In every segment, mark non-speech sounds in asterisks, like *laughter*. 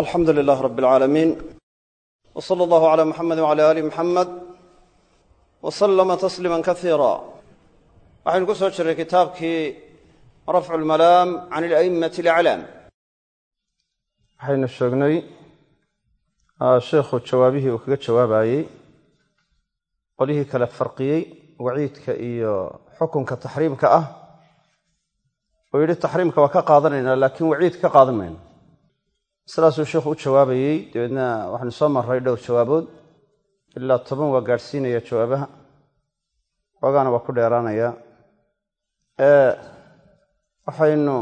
alxamdu lilaah rab alcaalamiin w sala allahu cala muxamedi wcala aali muxamed wa sallama tasliima kasiira waxaynu ku soo jirray kitaabkii rafcu lmalaam can ila'immati alaclaam waxaynu sheegnay sheikhu jawaabihii uu kaga jawaabayey qolyihii kale farqiyey waciidka iyo xukunka taxriimka ah. Oo yidhi taxriimka waa ka qaadanaynaa laakiin waciid ka qaadan sidaasuu sheikhu u jawaabayey dabeedna waxaynu soo marray dhowr jawaabood. Ilaa toban waa gaadhsiinaya jawaabaha. Xoogaana waa ku dheeraanaya. Waxaynu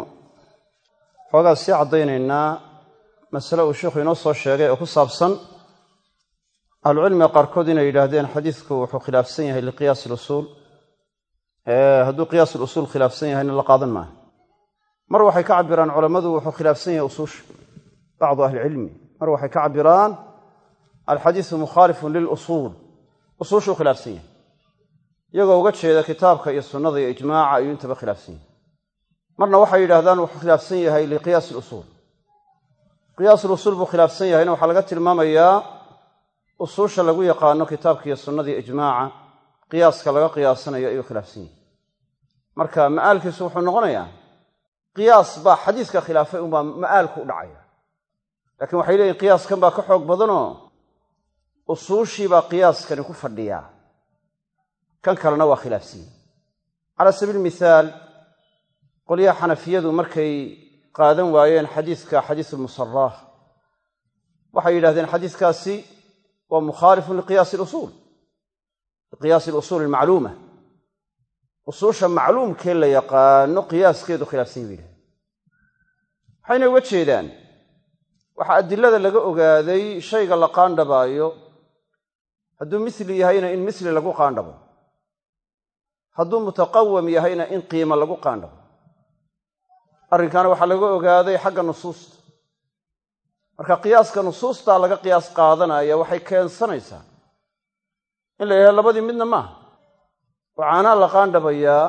xoogaa sii caddaynaynaa masale uu sheikhu inoo soo sheegay oo ku saabsan ahlucilmiga qaarkood inay yidhaahdeen xadiidku wuxuu khilaafsan yahay liqiyaas ilusuul hadduu qiyaas ilusuul khilaafsan yahayna la qaadan maaha. Mar waxay ka cabiraan culammadu wuxuu khilaafsan yahay usuusha bacdu ahlicilmi mar waxay ka cabiraan alxadiisu mukhaalifun lilusuul usuushuu khilaafsan yahay iyagoo uga jeeda kitaabka iyo sunnada iyo ijmaaca ayuu intaba khilaafsan yahay marna waxay yidhahdaan wuxuu khilaafsan yahay liqiyaas ilusuul qiyaas ilusuul buu khilaafsan yahayna waxaa laga tilmaamayaa usuusha lagu yaqaano kitaabka iyo sunnada iyo ijmaaca qiyaaska laga qiyaasanayo ayuu khilaafsan yahay marka ma'aalkiisu wuxuu noqonayaa qiyaas baa xadiiska khilaafay unbaa ma'aalku laakiin waxay leeyihiin qiyaaskan baa ka xoog badanoo usuushii baa qiyaaskani ku fadhiyaa kan kalena waa khilaafsan yahay calaa sabiili mithaal qolyaha xanafiyadu markay qaadan waayeen xadiiska xadiisulmusaraah waxay yidhahdeen xadiiskaasi waa mukhaalifun liqiyaasi ilusuul liqiyaasi ilusuul almacluuma. Usuusha macluumkee la yaqaano qiyaaskeedu khilaafsan yahy bay yidhahdeen waxayna uga jeedaan waxaa adilada laga ogaaday shayga la qaandhabaayo hadduu misli yahayna in misli lagu qaandhabo hadduu mutaqawam yahayna in qiimo lagu qaandhabo arrinkaana waxaa laga ogaaday xagga nusuusta. Marka qiyaaska nusuustaa laga qiyaas qaadanaya waxay keensanaysaa. In la yidhahdo labadii midna maaha oo caanaa la qaandhabayaa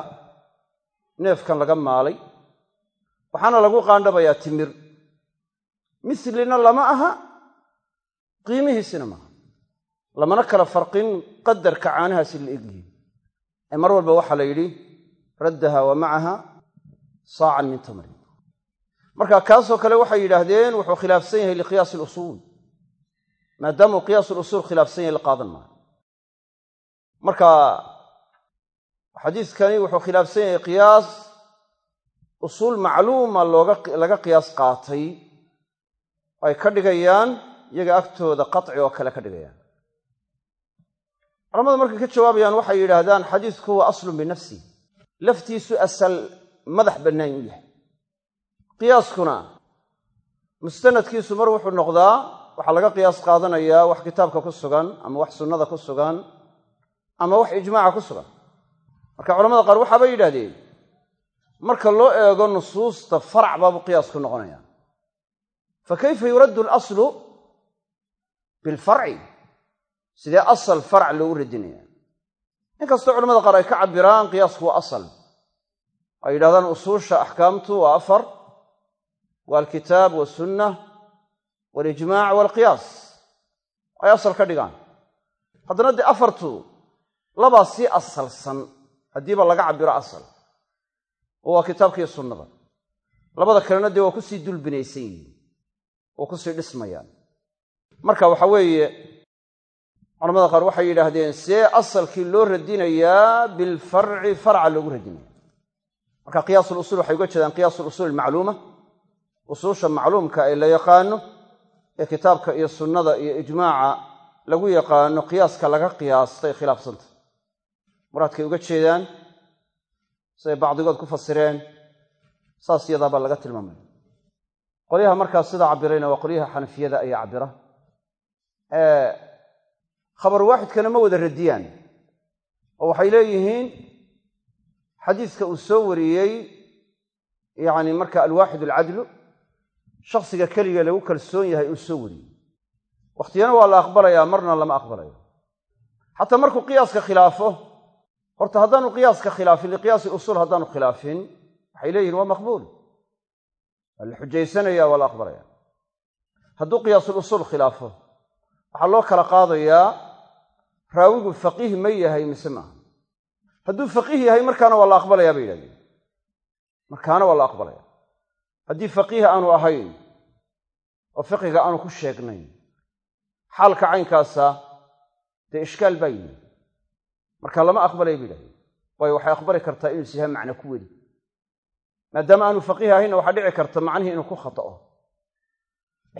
neefkan laga maalay. Waxaana lagu qaandhabayaa timir mislina lama aha qiimihiisina maaha lamana kala farqin qadarka caanahaasi la egyihin ee mar walba waxaa la yidhi raddaha wa macaha saacan min tamrin. Marka kaasoo kale waxay yidhaahdeen wuxuu khilaafsan yahay liqiyaas ilusuul maadaamuu qiyaas ilusuul khilaafsan yahay la qaadan maayo. Marka xadiiskani wuxuu khilaafsan yahay qiyaas usuul macluuma laga qiyaas qaatay ay ka dhigayaan iyaga agtooda qaci oo kale ka dhigayaan. Culamadu markay ka jawaabayaan waxay yidhaahdaan xadiisku huwa aslun binafsi laftiisu asal madax bannaan u yahay. Qiyaaskuna mustanadkiisu mar wuxuu noqdaa waxaa laga qiyaas qaadanayaa wax kitaabka ku sugan ama wax sunnada ku sugan ama wax ijmaaca ku sugan. Marka culamada qaar waxaabay yidhahdeen marka loo eego nusuusta farac baabuu qiyaasku noqonaya fa kayfa yuraddu alaslu bilfarci sidee asal farac loogu radinaya inkastoo culamada qaar ay ka cabiraan qiyaasku waa asal ay yidhahdaan usuusha axkaamtu waa afar waa alkitaab walsunna walijmaac waalqiyaas ay asal ka dhigaan haddana dee afartu labaa sii asalsan haddiiba laga cabiro asal oo waa kitaabkiiyo sunnada labada kalena dee waa ku sii dulbinaysan yihiin oo ku sii dhismayaan. Marka waxa weeye culamada qaar waxay yidhaahdeen see asalkii loo radinayaa bilfarci farca loogu radinaya. Marka qiyaas usul waxay uga jeedaan qiyaas usuul usuusha macluumka ee la yaqaano ee kitaabka iyo sunnada iyo ijmaaca lagu yaqaano qiyaaska laga qiyaastay khilaafsanta muraadkay uga jeedaan siday bacdigood ku fasireen saas yadaabaa laga tilmaamaya qolyaha markaas sidaa cabirayna waa qolyaha xanafiyada ayaa cabira khabar waaxidkana ma wada radiyaan. Oo waxay leeyihiin xadiiska uu soo wariyey yacni marka alwaaxid alcadlu shakhsiga keliga lagu kalsoon yahay uu soo wariyey. Wakhtiyana waa la aqbalayaa marna lama aqbalayo. Xataa markuu qiyaaska khilaafo horta haddaanu qiyaaska khilaafin liqiyaasi usuul haddaanu khilaafin waxay leeyihiin waa maqbuul waa la xujaysanaya waa la aqbalaya hadduu qiyaasul usuul khilaafo waxaa loo kala qaadayaa raawigu faqiih ma yahay mise maaha hadduu faqiih yahay markaana waa la aqbalayaa bay yidhahdeen. Markaana waa la aqbalaya. Haddii faqiih aanu ahayn oo fiqiga aanu ku sheegnayn xaalka caynkaasa dee ishkaal baa yimi marka lama aqbalaya bay yidhahdeen. Waayo waxay aqbali kartaa inuu siha macno ku weli maadaama aanu faqiih ahaynna waxaa dhici karta macnihii inuu ku khata'o.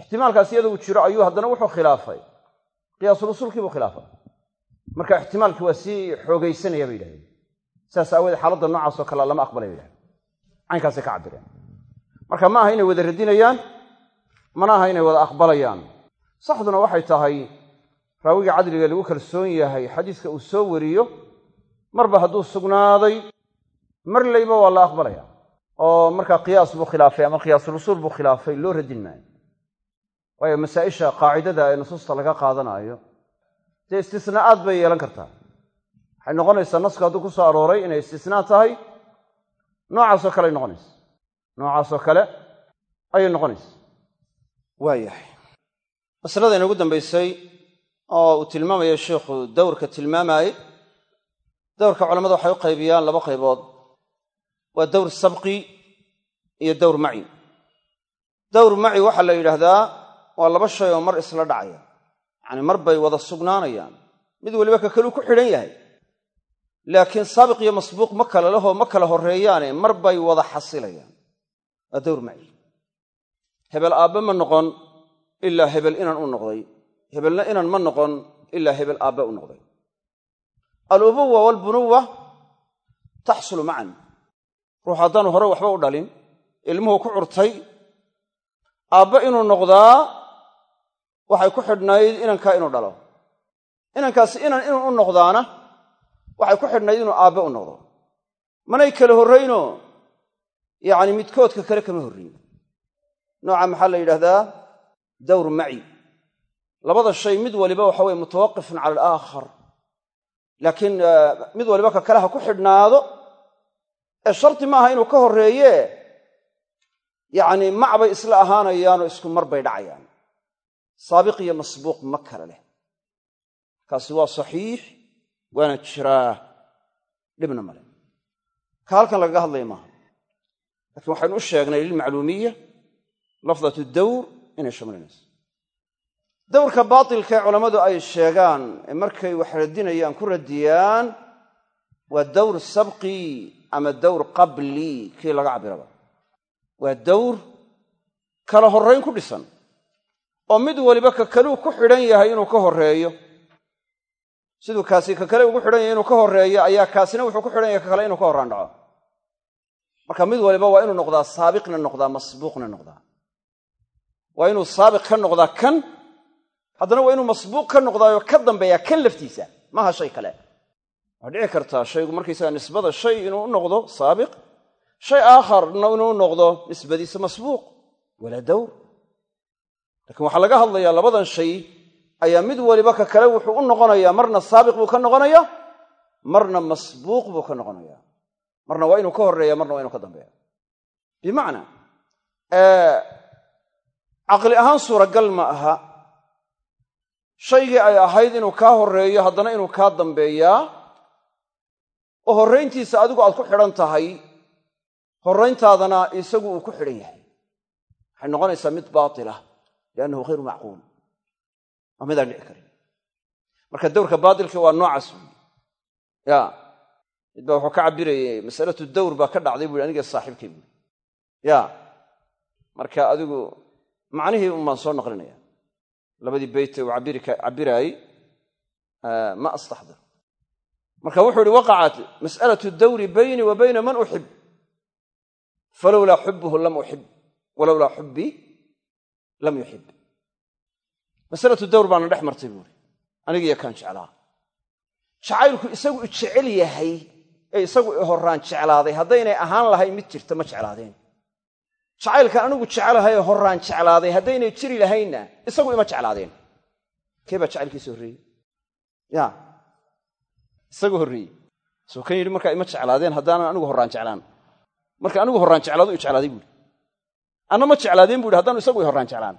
Ixtimaalkaas iyada jiro ayuu haddana wuxuu khilaafay. Qiyaasul usuulkii buu khilaafay. Marka ixtimaalkii waa sii xoogaysanaya bay yidhahdeen. Sidaas aawoodee xaaladda noocaasoo kalea lama aqbalay bay yidhahdeen. Caynkaasay ka cabireen marka ma aha inay wada radinayaan mana aha inay wada aqbalayaan. Saxduna waxay tahay raawiga cadliga lagu kalsoon yahay xadiiska uu soo wariyo marba hadduu sugnaaday mar layba waa la aqbalaya oo markaa qiyaas buu khilaafay ama qiyaasulusuul buu khilaafay loo radin maayo. Waayo masaa'isha qaacidada ee nusuusta laga qaadanaayo dee istisnaa'aad bay yeelan kartaa. Waxay noqonaysaa nasku hadduu ku soo arooray inay istisnaa tahay noocaasoo kale ay noqonaysa. Noocaasoo kale ayay noqonaysa. Waayahay masalada inoogu dambaysay oo uu tilmaamayo sheikhu dowrka tilmaamaayey dowrka culamada waxay u qaybiyaan laba qaybood waa dowr sabqi iyo dowr maci. Dowr maci waxaa la yidhaahdaa waa laba shay oo mar isla dhacaya. Yacani mar bay wada sugnaanayaan. Mid waliba ka kaluu ku xidhan yahay. Laakiin saabiq iyo masbuuq ma kala lehoo ma kala horreeyaane mar bay wada xasilayaan. Waa dowr maci. Hebel aabbe ma noqon ilaa hebel inan u noqday. Hebelna inan ma noqon ilaa hebel aabbe u noqday. Alubuwa waalbunuwa taxsulu macan ruux haddaanu hore waxba u dhalin ilmuhu ku curtay aabbe inuu noqdaa waxay ku xidhnayd inankaa inuu dhalo. Inankaasi inan inuu u noqdaana waxay ku xidhnayd inuu aabbe u noqdo. Manay kala horraynoo yacni midkoodka kale kama horrayn nooca maxaa la yidhahdaa dawr maci. Labada shay mid waliba waxa weye mutawaqifun cala alaakhar laakiin mid waliba ka kale ha ku xidhnaado ee sharti maaha inuu ka horreeye yacni mac bay isla ahaanayaanoo isku mar bay dhacayaan. Saabiq iyo masbuuq ma kale leh. Kaasi waa saxiix waana jiraa dhibna male ka halkan lagaga hadlaya maaha. Lakiin waxaynu u sheegnay lilmacluumiya lafdat dawr inay shamlinayso. Dawrka baatilka ee culammadu ay sheegaan ee markay wax radinayaan ku radiyaan waa dawr sabqi ama dawr qabli kii laga cabiraba waa dawr kala horrayn ku dhisan oo mid waliba ka kaluu ku xidhan yahay inuu ka horreeyo. Siduu kaasi ka kale ugu xidhan yahay inuu ka horreeyo ayaa kaasina wuxuu ku xidhan yahay ka kale inuu ka horraan dhaco. Marka mid waliba waa inuu noqdaa saabiqna noqdaa masbuuqna noqdaa. Waa inuu saabiq ka noqdaa kan haddana waa inuu masbuuq ka noqdaayo ka dambeeya kan laftiisa maaha shay kale waa dhici kartaa shaygu markaysaga nisbada shay inuu u noqdo saabiq shay aakharna inuu u noqdo nisbadiisa masbuuq walaa dawr. Laakiin waxaa laga hadlayaa labadan shay ayaa mid waliba ka kale wuxuu u noqonayaa marna saabiq buu ka noqonaya marna masbuuq buu ka noqonaya marna waa inuu ka horreeya marna waa inuu ka dambeeya. Bimacnaa caqli ahaan suuragal ma aha. Shaygii ay ahayd inuu kaa horreeyo haddana inuu kaa dambeeyaa oo horrayntiisa adigu aad ku xidhan tahay horrayntaadana isagu uu ku xidhan yahay. Waxay noqonaysaa mid baatilah liannahu hayru macquul. Waa midaan dhici karin. Marka dawrka baatilka waa noocaas wey ya mid baa wuxuu ka cabirayay masalatu dawr baa ka dhacday bu aniga saaxiibkay buui ya marka adigu macnihii un baan soo naqlinaya labadii beyte uu cabiraayey ma astaxdir marka wuxuu ihi waqacat mas'alatu dawri bayni wa bayna man uxib. Falowlaa xubuhu lam uxib walowlaa xubbii lam yuxib. Masalatu dawr baana dhex martay buuri anigiiyo kaan jeclaa. Jacaylku isagu i jecel yahay ee isagu i jeclaaday haddaynay ahaan lahayn mid jirta ma jeclaadeen. Jacaylkan anigu jecelahay ee horraan jeclaaday haddaynay jiri lahaynna isagu ima jeclaadeen. Kee baa jacaylkiisa horreeyey isagu horreeyey soo kan yidhi markaa ima jeclaadeen haddaanan anigu horraan jeclaan. Marka anigu horraan jeclaado i jeclaaday buuhi anna ma jeclaadeen? bu yidhi haddaanu isagu i horraan jeclaan.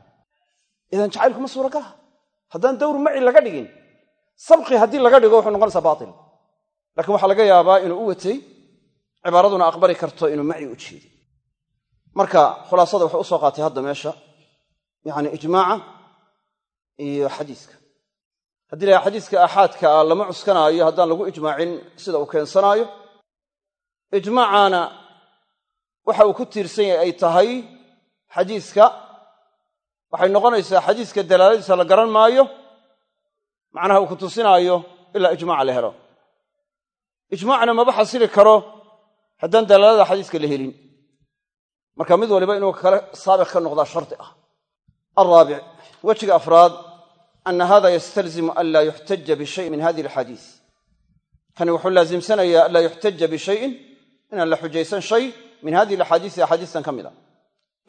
Idan jacaylku ma suuragaha haddaan dawru maci laga dhigin sabqi haddii laga dhigo wuxuu noqonaysaa baatil. Lakiin waxaa laga yaabaa inuu u watay cibaaraduna aqbali karto inuu maci u jeeday marka khulaasada wuxuu u soo qaatay hadda meesha yani ijmaaca iyo xadiiska haddii laha xadiiska aaxaadka ah lama cuskanaayo haddaan lagu ijmaacin sida uu keensanaayo ijmaacaana waxa uu ku tiirsan yahay ay tahay xadiiska. Waxay noqonaysaa xadiiska dalaaladiisa la garan maayo macnaha uu ku tusinaayo ilaa ijmaaca la helo. Ijmaacna maba xasili karo haddaan dalaalada xadiiska la helin. Marka mid waliba inuu kale saabiq ka noqdaa shardi ah. Alraabic wejiga afraad ana hada yastalzimu an laa yuxtaja bishayin min hadihi alxadiis kani wuxuu laasimsanayaa an laa yuxtaja bishayin inaan la xujaysan shay min hadihi alaxaadiisi axaadiistan ka mid a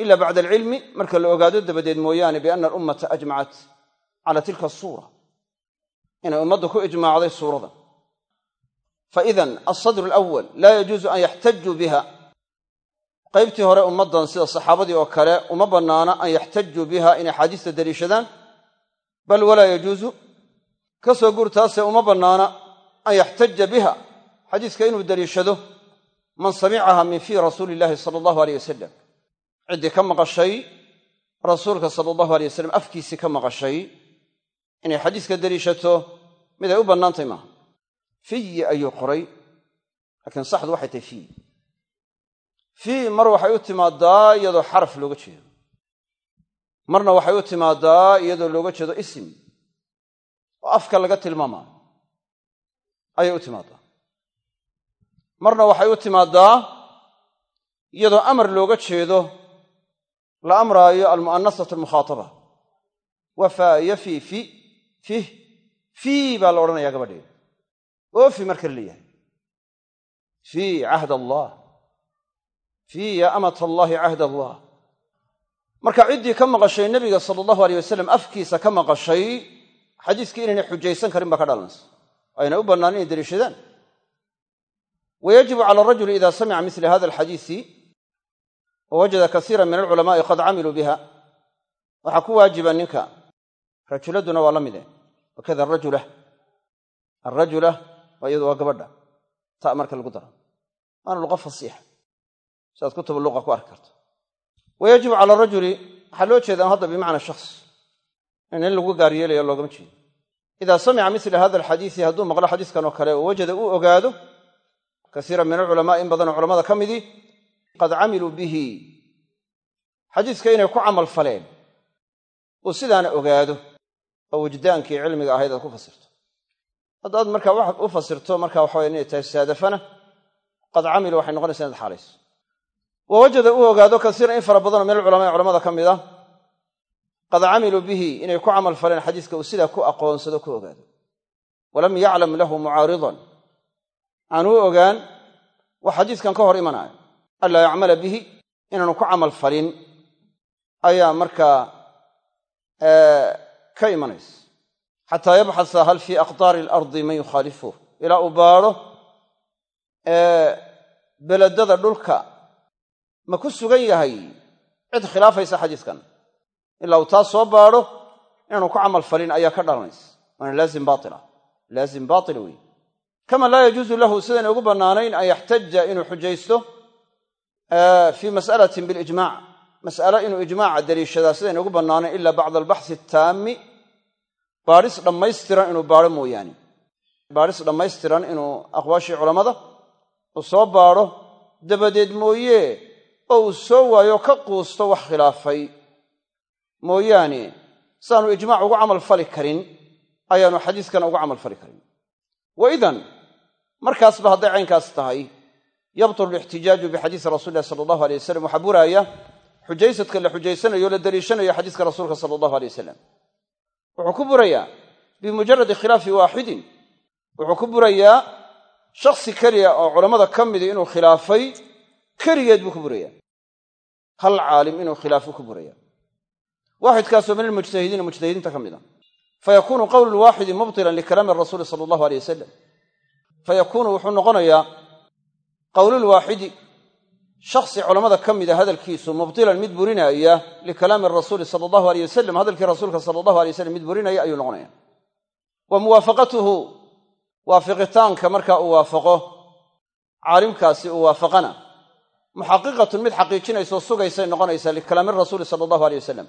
ila bacda alcilmi marka la ogaado dabadeed mooyaane biana alummata ajmacat cala tilka asuura inay ummaddu ku ijmaacday suurada faidan alsadru alawal laa yajuusu an yaxtajuu biha qaybtii hore ummaddan sida saxaabadii oo kale uma bannaana an yaxtajuu biha inay xaadiista daliishadaan bal walaa yajuusu ka soo guurtaase uma bannaana an yaxtaja biha. Xadiiska inuu daliishado man samicaha min fii rasuuli illaahi sala allahu aleyh wasalam ciddii ka maqashay rasuulka sala allahu aleyh wasalam afkiisii ka maqashay inay xadiiska daliishato mid ay u bannaantahy maaha. Fiyi ayuu qoray laakiin saxdu waxay tahay fiyi fii mar waxay u timaadaa iyadoo xaraf looga jeedo marna waxay u timaadaa iyadoo looga jeedo isim. Oo afka laga tilmaamaayo ayay u timaadaa. Marna waxay u timaadaa iyadoo amar looga jeedo la amraayo almu'anasatu almukhaataba wafaa yafi fi fih fii baa la odhanayaa gabadheeda oofi marka leeyahay. Fii cahd allah. Fii ya amat allaahi cahd allah marka ciddii ka maqashay nebiga sala allahu aleyh wasalam afkiisa ka maqashay xadiiskii inaynay xujaysan karin baa ka dhalanaysa. Ayna u bannaan inay daliishadaan wayajibu cala arajuli ida samica mila hada alxadiisi wawajada kasiira min alculamaai qad camiluu biha. Waxaa ku waajiba ninka rajuladuna waa la mide wakada arajula alrajula waa iyadu waa gabadha. Ta marka lagu daro. Waana luqa fasiixa siaad kutuba luqa ku arki karto wayajibu cala arajuli waxaa loo jeedaa hadda bimacna shakhs in in lagu gaar yeelaya loogama jeedo. Idaa samica mila hada alxadiisi hadduu maqlo xadiiskan oo kale oo wajada uu ogaado kasiira min alculamaai in badanoo culamada ka midii qad camiluu bihi. Xadiiska inay ku camal faleen uu sidaana ogaado oo wujdaankii cilmiga ahayd aad ku fasirto. Haddaad markaa wax u fasirto marka waxawaye inay tahay saadafana qad camilu waxay noqonaysa inaad xaalayso wa wajada uu ogaado kasiiran in fara badanoo min alculamaai culamada ka mid ah qad camiluu bihi inay ku camal faleen xadiiska uu sidaa ku aqoonsado ku ogaado. Walam yaclam lahu mucaaridan. Aan u ogaan wax xadiiskan ka hor imanaayo. Anlaa yacmala bihi inaanu ku camal falin. Ayaa markaa ka imanaysa. Xataa yabxasa hal fii aqdaari alardi man yukhaalifuh ilaa uu baadho beledada ma ku sugan yahay? Cid khilaafaysa xadiiskan. Ilaa uu taa soo baadho inaanu ku camal falin ayaa ka dhalanaysa. Waana laazim baila laazim baila wey kama laa yajuusu lahu sidayna ugu bannaanayn an yaxtaja inuu xujaysto fii mas'alatin bilijmac mas'alo inuu ijmaaca daliishadaa sidayna ugu bannaanayn ila bacda albaxsi ataammi baadhis dhammaystiran inuu baadho mooyaane. Baadhis dhammaystiran inuu aqwaashii culammada uu soo baadho. Dabadeed mooye oo uu soo waayo ka quusto wax khilaafay. Mooyaane siaanu ijmaac ugu camal fali karin ayaanu xadiiskan ugu camal fali karin. Wa idan markaasba hadday caynkaas tahay yabtulu lixtijaaju bixadiisi rasuli illahi sala allahu alay wasalam waxaa buraaya xujaysadka la xujaysanayo o la daliishanayo xadiiska rasuulka sala allahu alay wasalam wuxuu ku burayaa bimujaradi khilaafi waaxidin. Wuxuu ku burayaa shaksi keliya oo culammada ka midi inuu khilaafay keligeed buu ku burayaa hal caalim inuu khilaafo ku buraya waaxidkaasoo min almujtahidiina mujtahidiinta ka mid a fayakuunu qowlu lwaaxidi mubtilan likalaami rasuuli sala allahu aleyh wasalam fayakuunu wuxuu noqonayaa qowlulwaaxidi shaksi culammada ka mida hadalkiisu mubtilan mid burinaya likalaami rasuuli sala allahu aleyh wasalam hadalkii rasuulka sala allahu alay wasalam mid burinaya ayuu noqonaya wa muwaafaqatuhu waafiqitaanka markaa uu waafaqo caalimkaasi uu waafaqana muxaqiqatun mid xaqiijinaysoo sugaysay noqonaysaa likalaami rasuuli sala allahu aleyh wasalam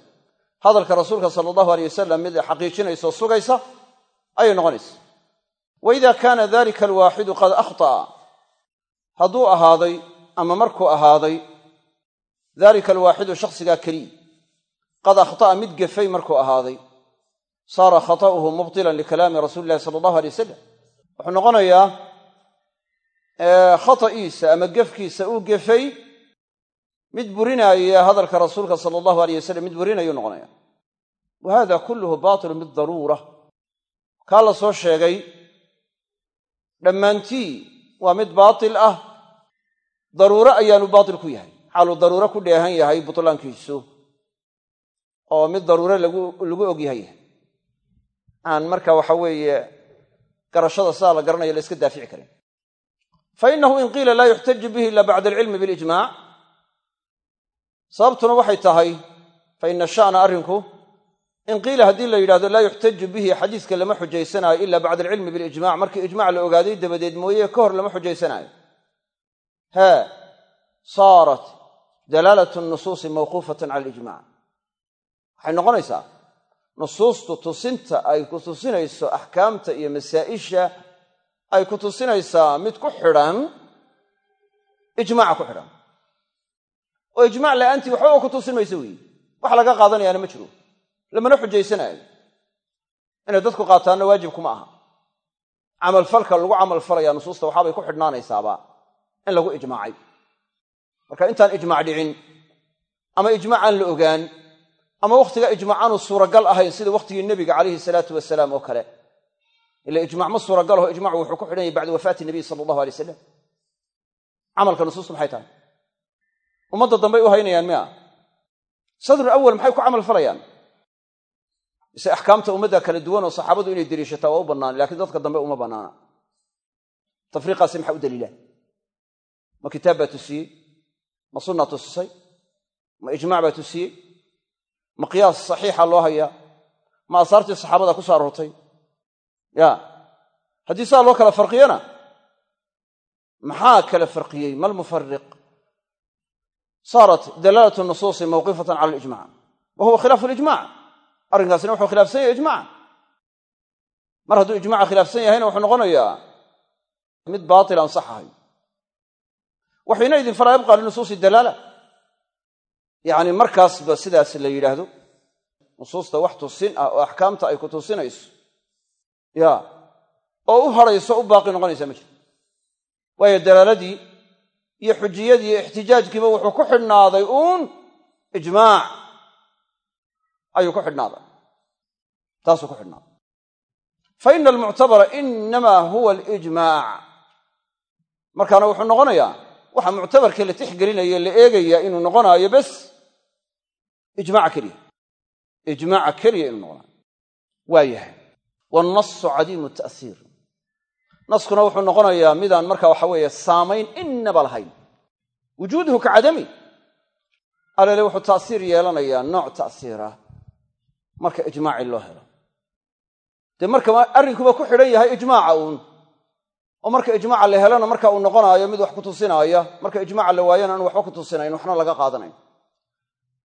hadalka rasuulka sala allahu aleyh wasalam mid xaqiijinaysoo sugaysa ayay noqonaysa. Wa ida kaana dalika alwaaxidu qad akhta'a hadduu ahaaday ama markuu ahaaday dalika alwaaxidu shakhsigaa keliy qad akhta'a mid gefay markuu ahaaday. Saara khata'uhu mubtilan likalaami rasuuli illahi sala allahu alay wasalam wuxuu noqonayaa khata'iisa ama gefkiisa uu gefay mid burinaaya hadalka rasuulka sala allahu aleyh wasalam mid burinayuu noqonaya. Wa hada kulluhu baatilu bidaruura kaa la soo sheegay dhammaantii waa mid baatil ah. Daruuro ayaanu baatil ku yahay. Xaaluu daruuro ku dheehan yahay butlaankiisu oo mid daruure lagu og yahay. Aan marka waxa weeye garashada sidaa la garanaya la iska daafici karin fa innahu in qiila laa yuxtaju bihi ila bacda alcilmi bilijmac sababtuna waxay tahay fa ina sha'na arrinku in qiila haddii la yidhahdo laa yuxtaju bihi xadiiska lama xujaysanaayo ila bacda alcilmi bilijmac markii ijmac la ogaaday dabadeed mooye ka hor lama xujaysanaayo haa saarat dalaalatu nusuusi mawquufatan cala alijmac waxay noqonaysaa nusuustu tusinta ay ku tusinayso axkaamta iyo masaa'isha ay ku tusinaysaa mid ku xidhan ijmaca ku xidhan. Oo ijmac la'aantii waxbaba ku tusin mayso weeye wax laga qaadanayaana ma jiro. Lamana xujaysanaayo. Inay dadku qaataanna waajib kuma aha. Camalfalka lagu camal falaya nusuusta waxaabay ku xidhnaanaysaaba in lagu ijmaacay. Marka intaan ijmac dhicin ama ijmac aan la ogaan ama wakhtiga ijmac aanu suuragal ahayn sida wakhtigii nebiga calayhi salaatu wasalaam oo kale ila ijmac ma suuragal aho ijmacu wuxuu ku xidhan yahy bacda wafaati nabiy sala allahu alay wasalam camalka nusuustu maxay tahay ummadda dambey u haynayaan miya sadrul awal maxay ku camal falayaan mise axkaamta ummadda kala duwan oo saxaabadu inay deliishataa waa u bannaan lakiin dadka dambe uma bannaana tafriiqaasi maxaa u daliila ma kitaab baa tusiyey ma sunna tusisay ma ijmac baa tusiyey ma qiyaas saxiixa loo hayaa ma asaartii saxaabada ku aroortay ya haddii saa loo kala farqiyana maxaa kala farqiyey? Ma lmufariq saarat dalaalatu nusuusi mawqifatan cala alijmac wa huwa khilaafu lijmac arrinkaasina wuxuu khilaafsan yahay ijmaca mar hadduu ijmaca khilaafsan yahayna wuxuu noqonayaa mid baatil aan sax ahay waxaynaydin falaa yabqa linusuusi dalaala. Yacni markaasba sidaas la yidhaahdo nusuusta wax tusin ah oo axkaamta ay ku tusinayso ya. Oo u hadhayso u baaqi noqonaysa ma jirto. Waayo dalaaladii iyo xujiyadii iyo ixtijaajkiiba wuxuu ku xidhnaaday uun ijmaac. Ayuu ku xidhnaaday. Taasuu ku xidhnaaday. Fa ina almuctabara inamaa huwa alijmaac. Markaana wuxuu noqonayaa waxa muctabarkii la tixgelinaya la eegaya inuu noqonaayo bes ijmaaca keliya. Ijmaaca keliya inuu noqonaayo. Waa yahay waalnasu cadiimu ta'siir. Naskuna wuxuu noqonayaa midaan marka waxa weeye saamayn innaba lahayn. Wujuuduhu ka cadami. Alele wuxuu ta'siir yeelanayaa nooc ta'siirah marka ijmaaci loo helo. Dee marka arrinkuba ku xidhan yahay ijmaaca uun. Oo marka ijmaaca la helana marka uu noqonaayo mid wax ku tusinaaya marka ijmaaca la waayana aan waxba ku tusinayn waxna laga qaadanayn.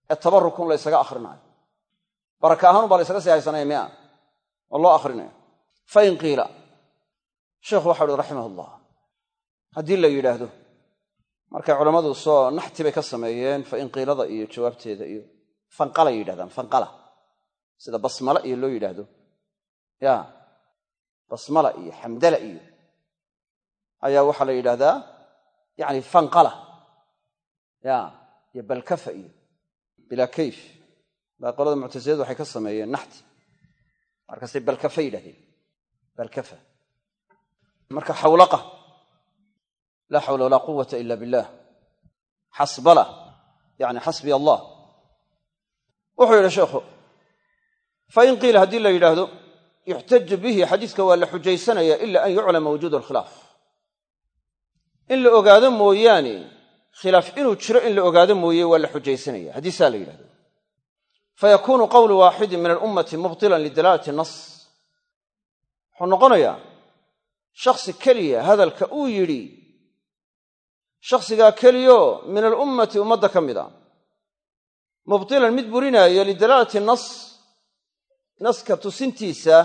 Ee tabarukun la ysaga akrinaayo baraka ahaan baa la sii haysanaya mia oo loo akrinaya fain qiila sheikhu waxau uhi raximah ullah haddii la yidhaahdo markay culammadu soo naxti bay ka sameeyeen fain qiilada iyo jawaabteeda iyo fanqalay yidhahdaan fanqala sida basmala iyo loo yidhaahdo. Ya basmala iyo xamdala iyo ayaa waxaa la yidhahdaa yani fanqala ya iyo balkafa iyo bilaa kayf. Baa qolada muctasiladu waxay ka sameeyeen naxti markaasay balkafa yidhahdeen. Balkafa. Marka xawlaqa laa xawla walaa quwata ila billah. Xasbala yani xasbiya allah. Wuxuu yidhi sheikhu fain qiila haddii la yidhaahdo yuxtaju bihi xadiiska waa la xujaysanaya ila an yuclama wujuud alkhilaaf in la ogaado mooyaane khilaaf inuu jiro in la ogaado mooye waa la xujaysanaya. Haddii saa la yidhahdo fayakuunu qowlu waaxidin min alummati mubtilan lidalaalati nas wuxuu noqonayaa shakhsi keliya hadalka uu yidhi shakhsigaa keliyo min alummati ummadda ka mid a mubtilan mid burinaayo lidalaalati nas naska tusintiisa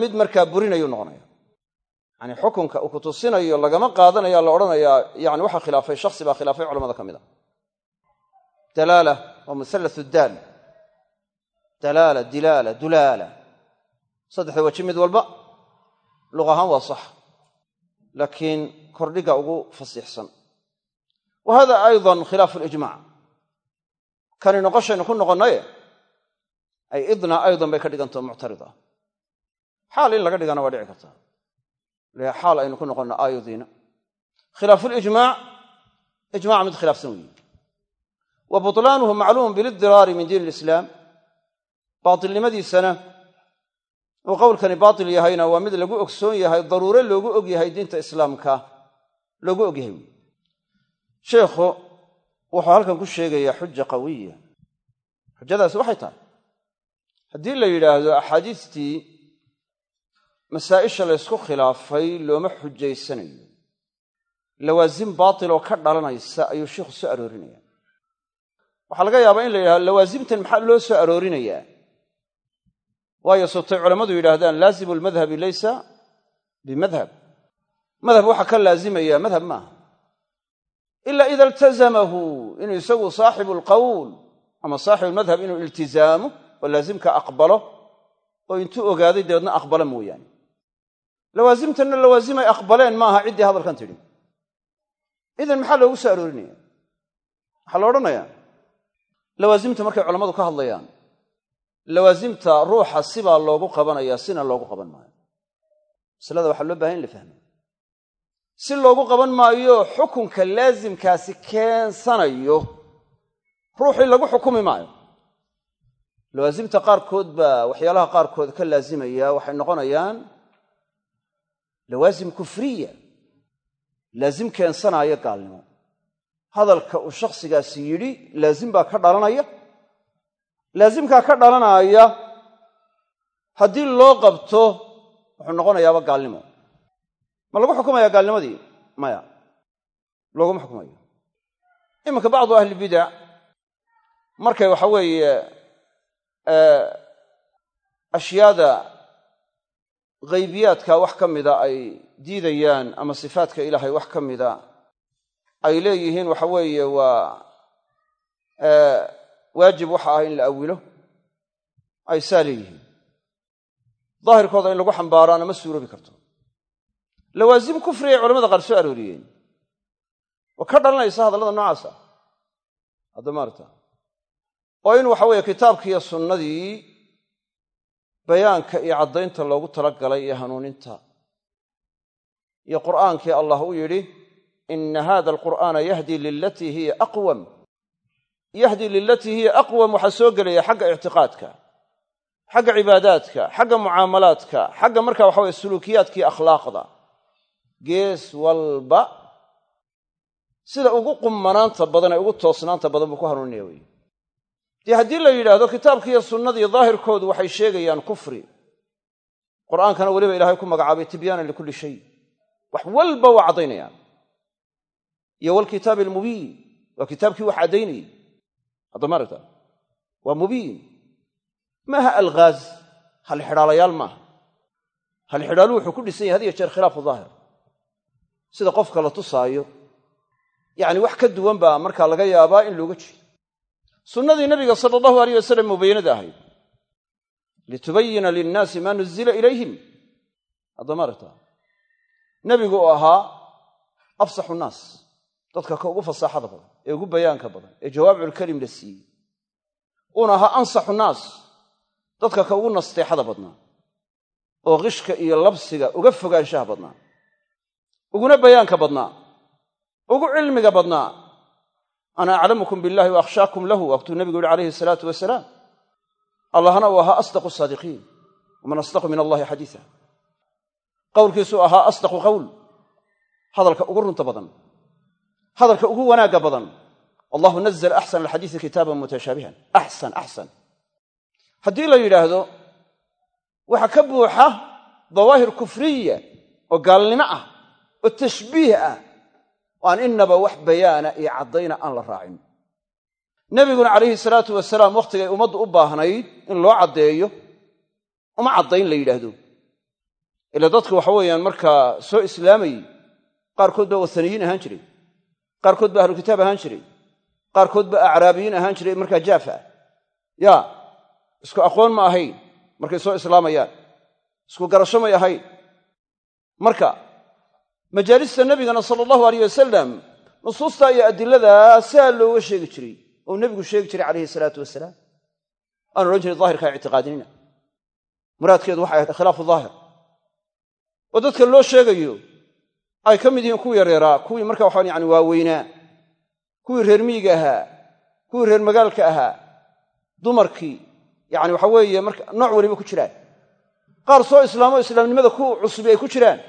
mid markaa burinayuu noqonaya yacni xukunka uu ku tusinayo lagama qaadanaya la odhanayaa yani waxaa khilaafay shakhsi khilaafay culamada ka mid a waa musallathu daal. Dalaala dilaala dulaala. Saddexda weji mid walba. Luq ahaan waa sax. Laakiin kordhiga ugu fasiixsan wa hada aydan khilaafu lijmac kani noqoshaynu ku noqonnaye ay idna aydan bay ka dhigantao muctarida. Xaal in laga dhigana waa dhici kartaa le xaal aynu ku noqonno aayadiina. Khilaafulijmaac ijmac mid khilaafsan weeye wa butlaanuhu macluumun bilidiraari min diin ilislaam baatilnimadiisana uu qowlkani baatil yahayna waa mid lagu ogsoon yahay daruure loogu og yahay diinta islaamka. Loogu og yahay. Wey sheikhu wuxuu halkan ku sheegayaa xuja qawiya. Xujadaasi waxay tahay. Haddii la yidhaahdo axaadiistii masaa'isha laysku khilaafay looma xujaysanayo. Lawaasim baatil oo ka dhalanaysa ayuu sheikhu soo aroorinaya waxaa laga yaabaa in la yidhahdo lawaasimtan maxaa loo soo aroorinayaa waayo sootay culammadu yidhaahdaan laazimu lmadhabi laysa bimadhab. Madhab waxaa ka laazimaya madhab maaha. Ila ida iltazamahu inuu isagu saaxibu lqowl ama saaxibu lmadhab inuu iltizaamo oo laasimka aqbalo oo intuu ogaaday dabeedna aqbalo mooyaane. Lawaasimtanna lawaasimay aqbaleen maaha ciddii hadalkan tidhi. Idan maxaa loogu soo aroorinaya? Waxaa la odhanayaa lawaasimta markay culammadu ka hadlayaan lawaasimta ruuxa sibaa loogu qabanayaa sina loogu qaban maayo. Masalada waxaa loo bahay in la fahmo. Si loogu qaban maayo xukunka laasimkaasi keensanayo ruuxii lagu xukumi maayo. Lawaasimta qaarkood baa waxyaalaha qaarkood ka laazimaya waxay noqonayaan lawaasim kufriya laazim keensanaayo gaalnimo hadalka uu shakhsigaasi yidhi laazim baa ka dhalanaya. Laasimkaa ka dhalanaaya haddii loo qabto wuxuu noqonayaaba gaalnimo. Ma lagu xukumaya gaalnimadii maya? Looguma xukumayo. Iminka bacdu ahlibidac markay waxa weeye ashyaada ghaybiyaadka wax ka mida ay diidayaan ama sifaadka ilaahay wax ka mida ay leeyihiin waxa weeye waa waajib waxa ah in la awilo. Ay saa leeyihiin. Daahirkooda in lagu xambaaraana ma suuroobi karto. Lawaasim kufrigay culamada qaar soo arooriyeen. Oo ka dhalanaysa hadallada noocaasa. Hadda maarta oo in waxa weeye kitaabkiiyo sunnadii bayaanka iyo caddaynta loogu talagalay iyo hanuuninta. Iyo qur'aankii allah u yidhi ina hada alqur'aana yahdi lilatii hiya aqwam yahdi lilatii hiya aqwam waxaa soo gelaya xagga ictiqaadka xagga cibaadaadka xagga mucaamalaadka xagga marka waxa weye suluukiyaadkii akhlaaqda gees walba sida ugu qummanaanta badan ee ugu toosnaanta badan buu ku hanuuninaya wey dee haddii la yidhaahdo kitaabkiiyo sunnadii daahirkoodu waxay sheegayaan kufri qur'aankana weliba ilahay ku magacaabay tibyaanan likulli shay wax walba waa caddaynayaan iyo walkitaabi almubiin waa kitaabkii wax caddaynayey hadda maaragta waa mubiin. Maaha alghaaz halxidhaalayaal maaha. Halxidhaalu wuxuu ku dhisan yahay had iyo jeer khilaafu daahir. Sida qofka la tusaayo. Yacni wax ka duwan baa markaa laga yaabaa in looga jeedo. Sunnadii nabiga sala allahu alayh wasalam mubayinada ahayd. Litubayina linnaasi maa nuzila ilayhim. Hadda maaragta nebigu uu ahaa afsaxu nnaas dadka ka ugu fasaaxada badan ee ugu bayaanka badan ee jawaamiculkalim la siiyey. Uuna ahaa ansaxu naas dadka ka ugu nasteexada badnaa oo qishka iyo labsiga uga fogaanshaha badnaa uguna bayaanka badnaa ugu cilmiga badnaa ana aclamukum billahi wa akhshaakum lahu waaktuu nebigu yihi calayhi salaatu wasalaam allahna uu ahaa asdaqu saadiqiin waman asdaqu min allahi xadiisa qowlkiisuu ahaa asdaqu qowl hadalka ugu runta badan hadalka ugu wanaagga badan. Allahu nazla axsan alxadiisi kitaaban mutashaabihan axsan axsan haddii la yidhaahdo waxa ka buuxa dawaahir kufriya oo gaalnimo ah oo tashbiih ah oo aan inaba wax bayaana iyo caddayna aan la raacin. Nebiguna calayhi salaatu wasalaam wakhtigay ummaddu u baahnayd in loo caddeeyo uma caddayn la yidhaahdo. Ila dadku waxa weeyaan markaa soo islaamayey qaarkood baa wathaniyiin ahaan jiray qaarkood baa ahlu kitaab ahaan jiray. Qaarkood baa acraabiyiin ahaan jiray markaa jaafa ya isku aqoon ma ahayn. Markay soo islaamayaan. Isku garasho may ahayn. Marka majaalista nebigana sala allahu aleyh wasalam nusuusta iyo adiladaa siaa looga sheegi jiray oo nebigu sheegi jiray calayhi salaatu wasalaam aan odhan jiray daahirkaa ictiqaadinina. Muraadkeedu waxay ahayd khilaafu daahir. Oo ay ka mid yihiin kuwii yareeraa kuwii marka waxaan yani waaweynaa kuwii reer miyiga ahaa kuwii reer magaalka ahaa dumarkii yani waxa weeye marka nooc waliba ku jiraan. Qaar soo islaamo islaamnimada ku cusubi ay ku jiraan.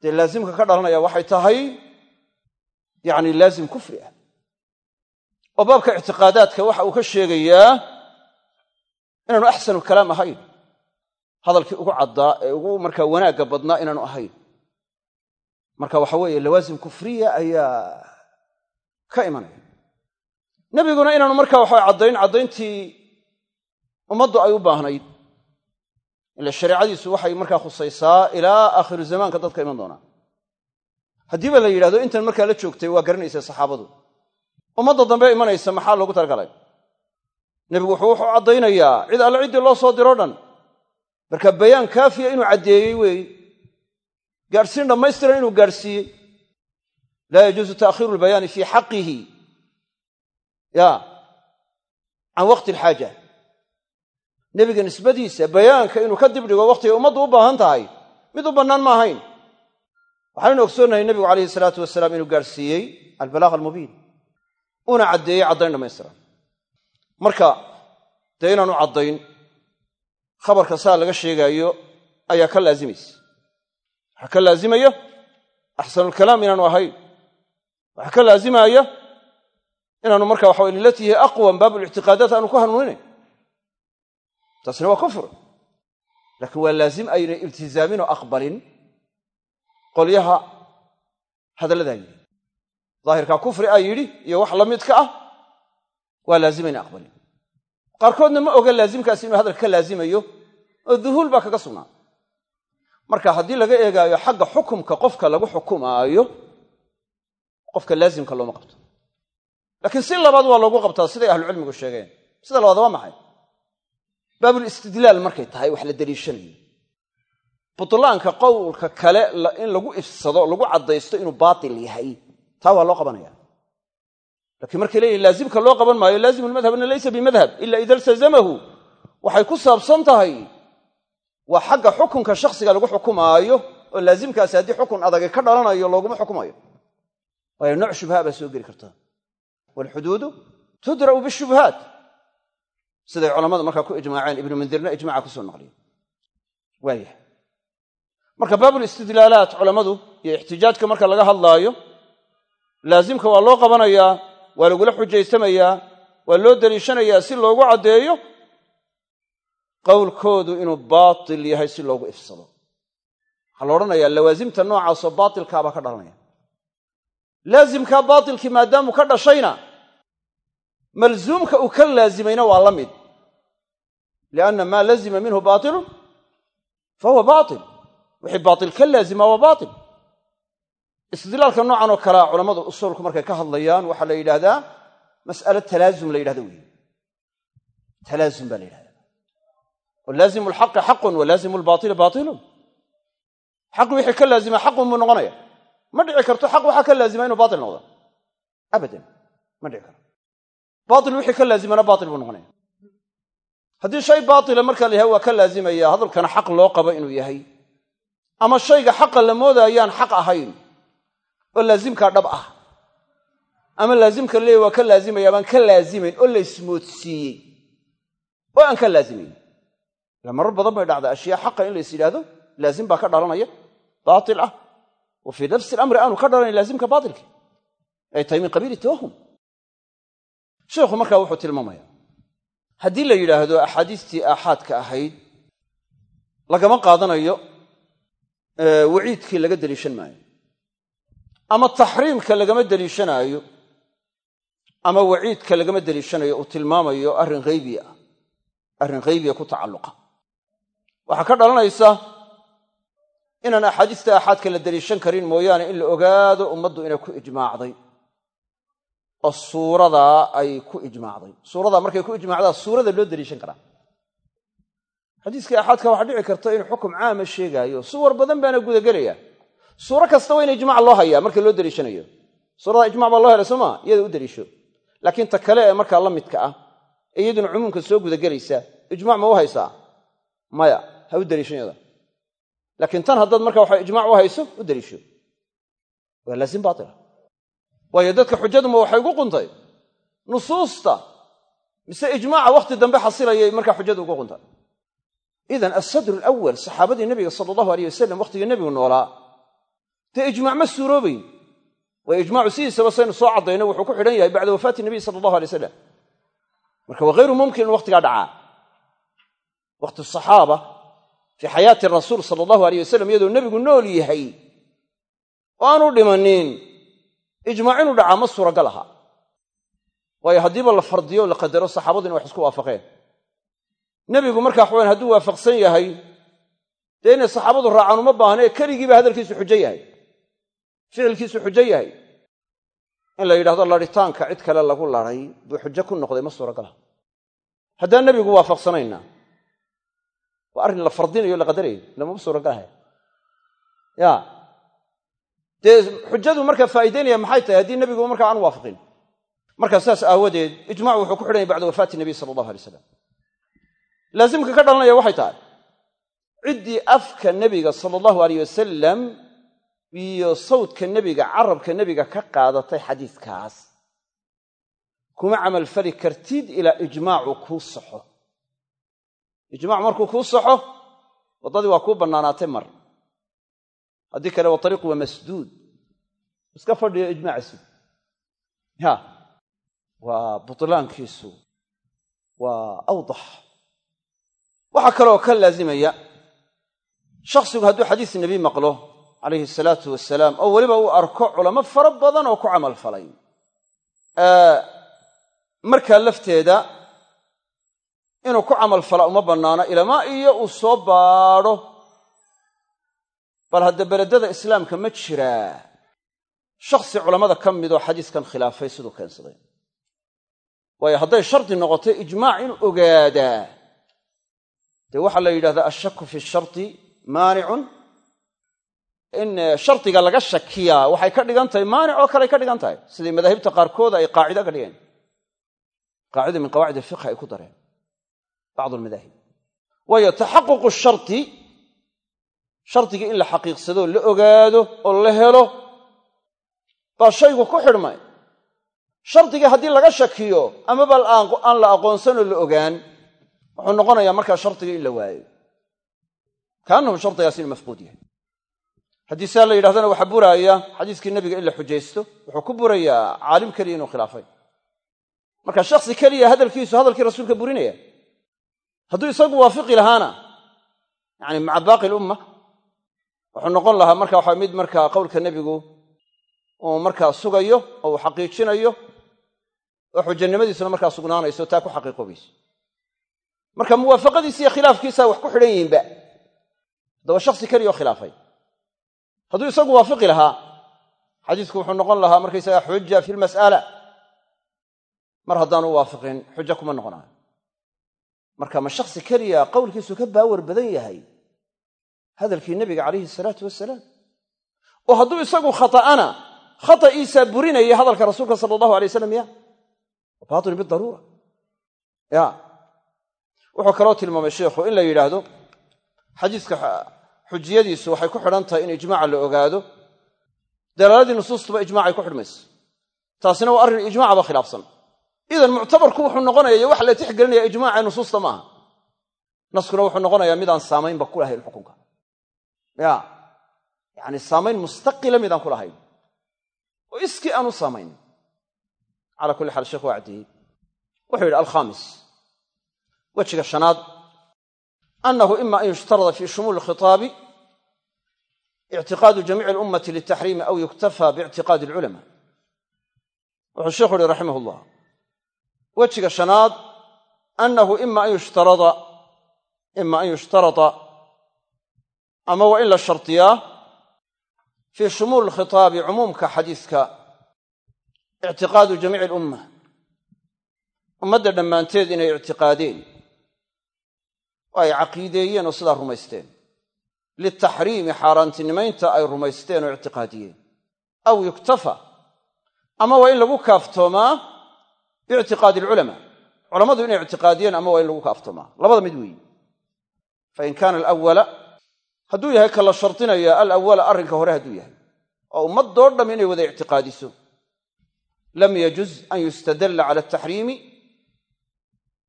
Dee laazimka ka dhalanaya waxay tahay yani laazim kufri ah. Oo baabka ictiqaadaadka waxa uu ka sheegayaa inaanu axsanu kalaam ahayn hadalkii ugu caddaa ee ugu markaa wanaagga badnaa inaanu ahayn marka waxa weeye lawaasim kufriya ayaa ka imanaya nebiguna inaanu markaa waxa caddayn caddayntii ummaddu ay u baahnayd. Ila shareecadiisu waxay markaa khusaysaa ilaa aakhiru zamaanka dadka iman doonaa. Haddiiba la yidhahdo intan markaa la joogtay waa garanaysay saxaabadu. Ummadda dambe imanaysa maxaa loogu talagalay? Nebigu wuxuu wuxuu caddaynayaa cid alle ciddii loo soo diro dhan. Marka bayaan kaafiya inuu caddeeyey weeye gaadhsiin dhammaystiran inuu gaadhsiiyey laa yajuusu ta'khiiru lbayaani fii xaqihi. Ya. Can waqti alxaaja nebiga nisbadiisa bayaanka inuu ka dibdhigo wakhtigay ummaddu u baahan tahay mid u bannaan ma ahayn. Waxaanaynu ogsoonnahay nebigu calayhi salaatu wasalaam inuu gaadhsiiyey albalaaq almubiin. Uuna caddeeyey caddayn dhammaystiran marka dee inaanu caddayn khabarka saa laga sheegaayo ayaa ka laazimaysa waxaa ka laazimaya axsanulkalaam inaanu ahayn waxaa ka laazimaya inaanu marka waxa lilatihi aqwam baabulictiqaadaat aanu ku hanuuninayn. Taasina waa kufr. Laakiin waa laazim aynay iltizaaminoo aqbalin qolyaha hadalladaa yidhi. Daahirkaa kufri a yidhi iyo wax la midka ah waa laazimayna aqbalin. Qaarkoodna ma oga laazimkaasi inuu hadalka ka laazimayo oo duhuul baa kaga sugnaa marka haddii laga eegaayo xagga xukumka qofka lagu xukumaayo qofka laazimka looma qabto. Laakiin si labaad waa loogu qabtaa siday ahlucilmigu sheegeen. Sida labaad waa maxay? Baabulistidlaal markay tahay wax la daliishanayo butlaanka qowlka kale in lagu ifsado lagu caddaysto inuu baatil yahay taa waa loo qabanaya lakiin markay leeyihiin laazimka loo qaban maayo laazimu lmadhabna laysa bimadhab ila ida iltazamahu. Waxay ku saabsan tahay waa xagga xukunka shakhsiga lagu xukumaayo oo laazimkaasi haddii xukun adage ka dhalanayo looguma xukumayo. Waayo nooc shubha baa soo geli karta. Waalxuduudu tudra'u bishubhaat. Siday culammadu markaa ku ijmaaceen ibnu mundirna ijmaca ku soo naqliyen waayah marka baabulistidlaalaat culammadu iyo ixtijaajka marka laga hadlaayo laazimka waa loo qabanayaa waa lagula xujaysamayaa waa loo deliishanayaa si loogu caddeeyo qowlkoodu inuu baatil yahay si loogu ifsado. Waxaa la odhanayaa lawaasimta noocaasoo baatilkaabaa ka dhalanaya. Laazimkaa baatilkii maadaamuu ka dhashayna malzuumka uu ka laazimayna waa la mid. Lianna maa lazima minhu baatilun fa huwa wixii baatil ka laazima waa baatil. Istidlaalka noocan oo kalea culammadu usuulku markay ka hadlayaan waxaa la yidhaahdaa mas'alo talaazum la yidhahda weeye talaazum baa la yidhahdaa walaazimu alxaqi xaqun walaazimu albaatili baatilun xaqi wixii ka laazima xaqun buu noqonaya ma dhici karto xaq waxaa ka laazima inuu baatil noqdo abadan ma dhici karto baatil wixii ka laazimana baatil buu noqonaya haddii shay baatila marka la yahay waa ka laazimaya hadalkana xaq loo qabo inuu yahay ama shayga xaqa la moodaayaan xaq ahayn oo laazimkaa dhab ah ama laazimka leey waa ka laazimaya baan ka laazimayn oo la ismoodsiiyey oo aan ka laazimayn ila marar badan bay dhacda ashyaa xaqa in la is yidhaahdo laazim baa ka dhalanaya. Baatil ah. Wa fii nafsi alamri aanu ka dhalanayn laazimka baatilki ay tahay min qabiili tawahum. Sheikhu markaa wuxuu tilmaamaya haddii la yidhaahdo axaadiistii aaxaadka ahayd lagama qaadanayo waciidkii laga deliishan maayo. Ama taxriimka lagama deliishanaayo ama waciidka lagama deliishanayo uu tilmaamayo arrin haybi ah arrin haybiya ku tacalluqa waxaa ka dhalanaysa inaan axaadiista aaxaadka la deliishan karin mooyaane in la ogaado ummaddu inay ku ijmaacday. Oo suuradaa ay ku ijmaacday. Suuradaa markay ku ijmaacdaa suurada loo deliishan karaa. Xadiiskii aaxaadka waxaa dhici karta inuu xukum caama sheegaayo. Suwar badan baana gudagelaya. Suuro kasta waa in ijmac loo hayaa marka loo deliishanayo suurada ijmac baa loo helay soo maa iyada u deliisho laakiin ta kale ee markaa la midka ah ee iyaduna cumuumka soo gudagelaysa ijmac ma u haysaa? Maya ha u deliishan yada laakiin tan haddaad marka waxa ijmac u hayso u deliisho waa laasim baatila waayo dadka xujaduma waxay ugu quntay? Nusuusta. Mise ijmaaca wakhti dambe xasilayay markaa xujadu ugu quntay. Idan alsadru alawal saxaabadii nebiga sala allahu aleyh wasalam wakhtigii nebigu noolaa. Dee ijmac ma suuroobayn waayo ijmacu sidiisaba saynu soo caddayno wuxuu ku xidhan yahay bacda wafaati nabiy sala allahu alay wasalam marka waa hayru mumkin in wakhtigaa dhacaa. Wakhti saxaaba fii xayaati rasuul sala allahu aleyh wasalam iyadoo nebigu nool yahay oo aanu dhimanin ijmaac inuu dhacaa ma suuragal aha waayo haddiiba la fardiyo o la qadaro saxaabadu inay wax isku waafaqeen nebigu markaa waxawan hadduu waafaqsan yahay dee inay saxaabadu raacaan uma baahno ee keligiiba hadalkiisu xujo yahay ficilkiisu xujo yahay in la yidhahdo laritaanka cid kale lagu laray buu xujo ku noqday ma suuragalaha haddaan nebigu waafaqsanayna waa arrin la fardinayo la qadarayo lamama suuragalahay ya. Dee xujadu markaa faa'idaynaya maxay tahay? Haddii nebigu markaa aan waafaqin. Markaa saas aawadeed ijmac wuxuu ku xidhanya bacda wafaati nabiy sala allahu alay slam laasimka ka dhalanaya waxay tahay ciddii afka nebiga sala allahu aleyh wasalam iyo sawdka nebiga carabka nebiga ka qaadatay xadiiskaas kuma camalfali kartid ilaa ijmaacu kuu saxo ijmac markuu kuu saxo waddadii waa kuu bannaanaatay mar. Haddii kale waa ariiqu waa masduud. Iska fadhiyo ijmaaca sud ya waa butlaankiisu. Waa awdax. Waxaa kaloo ka laazimaya shakhsigu hadduu xadiis nebi maqlo calayhi salaatu wasalaam oo weliba uu arko culamo fara badan oo ku camal falay. Markaa lafteeda inuu ku camal fala uma bannaano ilamaa iyo uu soo baadho. Bal hadda beledada islaamka ma jiraa shakhsi culammada ka midoo xadiiskan khilaafay siduu keensaday. Waayo hadday shardi noqotay ijmaac in ogaadaa dee waxaa la yidhahdaa ashaku fi sharti maanicun in shardiga laga shakiyaa waxay ka dhigan tahay maanic oo kale ay ka dhigan tahay. Siday madaahibta qaarkood ay qaacido ka dhigeen. Qaacida min qawaacid alfiqhi ay ku dareen bacdu almadaahib waayo taxaququ sharti shardigii in la xaqiiqsadoo la ogaado oo la helo baa shaygu ku xidhmay shardigii haddii laga shakiyo amaba aan la aqoonsanoo la ogaan wuxuu noqonayaa markaa shardigii in la waayo kaannahu shardigaas inu mafquud yahay haddii saa la yidhahdana waxaa buraaya xadiiskii nebiga in la xujaysto wuxuu ku burayaa caalim keliya inuu khilaafay marka shaksi keliya hadalkiisu hadalkii rasuulka burinaya hadduu isagu waafiqi lahaana yani maca baaqi lumma wuxuu noqon lahaa marka waxa mid markaa qowlka nebigu uu markaa sugayo oo uu xaqiijinayo oo xujanimadiisuna markaa sugnaanayso taa ku xaqiiqoobayso marka muwaafaqadiisa iyo khilaafkiisa wax ku xidhan yihiinba haddaba shaksi keliya oo khilaafay. Hadduu isagu waafiqi lahaa xadiisku wuxuu noqon lahaa markaysaga xuja fi lmas'ala mar haddaanu waafiqin xujo kuma noqonayo marka ma shaksi keliya qowlkiisu ka baawar badan yahay? Hadalkii nebiga calayhi salaatu wasalaam oo hadduu isagu khata'ana khata'iisaa burinaya hadalka rasuulka sala allahu alay wasalam ya batil bidaruura ya. Wuxuu kaloo tilmaamay sheikhu in la yidhaahdo xadiiska xujiyadiisu waxay ku xidhan tahay in ijmaaca la ogaado. Dalaaladii nusuustuba ijmaacay ku xidhmayso taasina waa arrin ijmaacaba khilaafsan idan muctabarku wuxuu noqonaya waxa la tixgelinaya ijmaaca nusuusta maaha naskuna wuxuu noqonayaa midaan saamaynba ku lahayn xukunka. Ya yacni saamayn mustaqila midaan ku lahayn. Oo iskii aan u saamayn. Cala kulli xaal sheekhu waa caddeeyey wuxuu yidhi alkhaamis wejiga shanaad annahu ima an yushtarada fi shumuuli khitaabi ictiqaadu jamiici alummati liltaxriimi aw yuktafa biictiqaadi alculama wuxuu sheikhu uhi raximah llah wejiga shanaad annahu ima an yushtarada ima an yushtarada ama waa in la shardiyaa fii shumuuli lkhitaabi cumuumka xadiiska ictiqaadu jamiici alumma ummadda dhammaanteed inay ictiqaadeen oo ay caqiideeyeen oo sidaa rumaysteen. Liltaxriimi xaaraantinimaynta ay rumaysteen oo ictiqaadiyeen. Aw yuktafa ama waa in lagu kaaftoomaa biictiqaadi alculamaa culammadu inay ictiqaadiyeen ama waa in lagu kaaftoomaa labada mid weeyi fain kaana alawala hadduu yahay ka la shardinaya alawala arrinka hore hadduu yahay oo ummadoo dham inay wada ictiqaadiso lam yajuz an yustadalla cala altaxriimi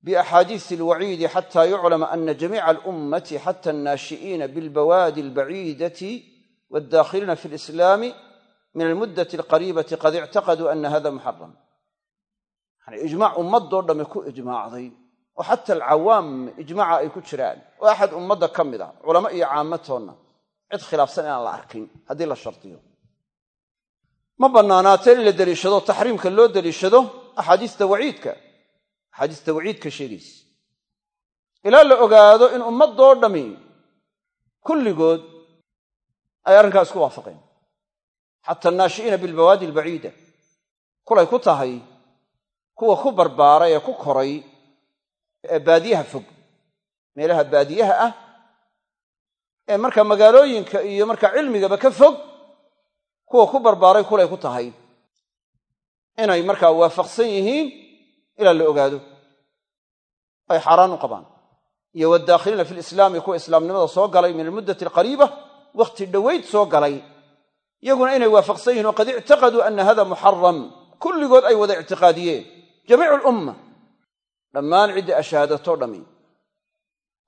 biaxaadiisi alwaciidi xata yuclama ana jamiica alummati xata annaashi'iina bilbawaadi albaciidati waaldaakhiliina fi lislaami min almuddati alqariibati qad ictaqaduu ana hada muxaram ijmaac ummadoo dhamme ku ijmaacday oo xata alcawaam ijmaaca ay ku jiraan oo axad ummadda ka mid a culamo iyo caamatoonna cid khilaafsan inaan la arkin haddii la shardiyo ma bannaanaateen in la deliishado taxriimka loo deliishado axaadiista waciidka? Axaadiista waciidka sheegaysa ilaa la ogaado in ummadoo dhammi kulligood ay arrinkaa isku waafaqeen. Xata annaashi'iina bilbawaadi albaciida kulay ku tahay kuwa ku barbaaray ee ku koray ee baadiyaha fog meelaha baadiyaha ah ee markaa magaalooyinka iyo markaa cilmigaba ka fog kuwa ku barbaaray kulay ku tahay. Inay markaa waafaqsan yihiin ilaa la ogaado. Ay xaaraan u qabaan. Iyo waddaakhiliina fi lislaami kuwa islaamnimada soo galay min almuddati alqariiba wakhti dhowayd soo galay. Iyaguna inay waafaqsan yihiin oo qad ictaqaduu ana hada muxaram kulligood ay wada ictiqaadiyeen jamiicu lumma dhammaan ciddii ashahaadato dhammi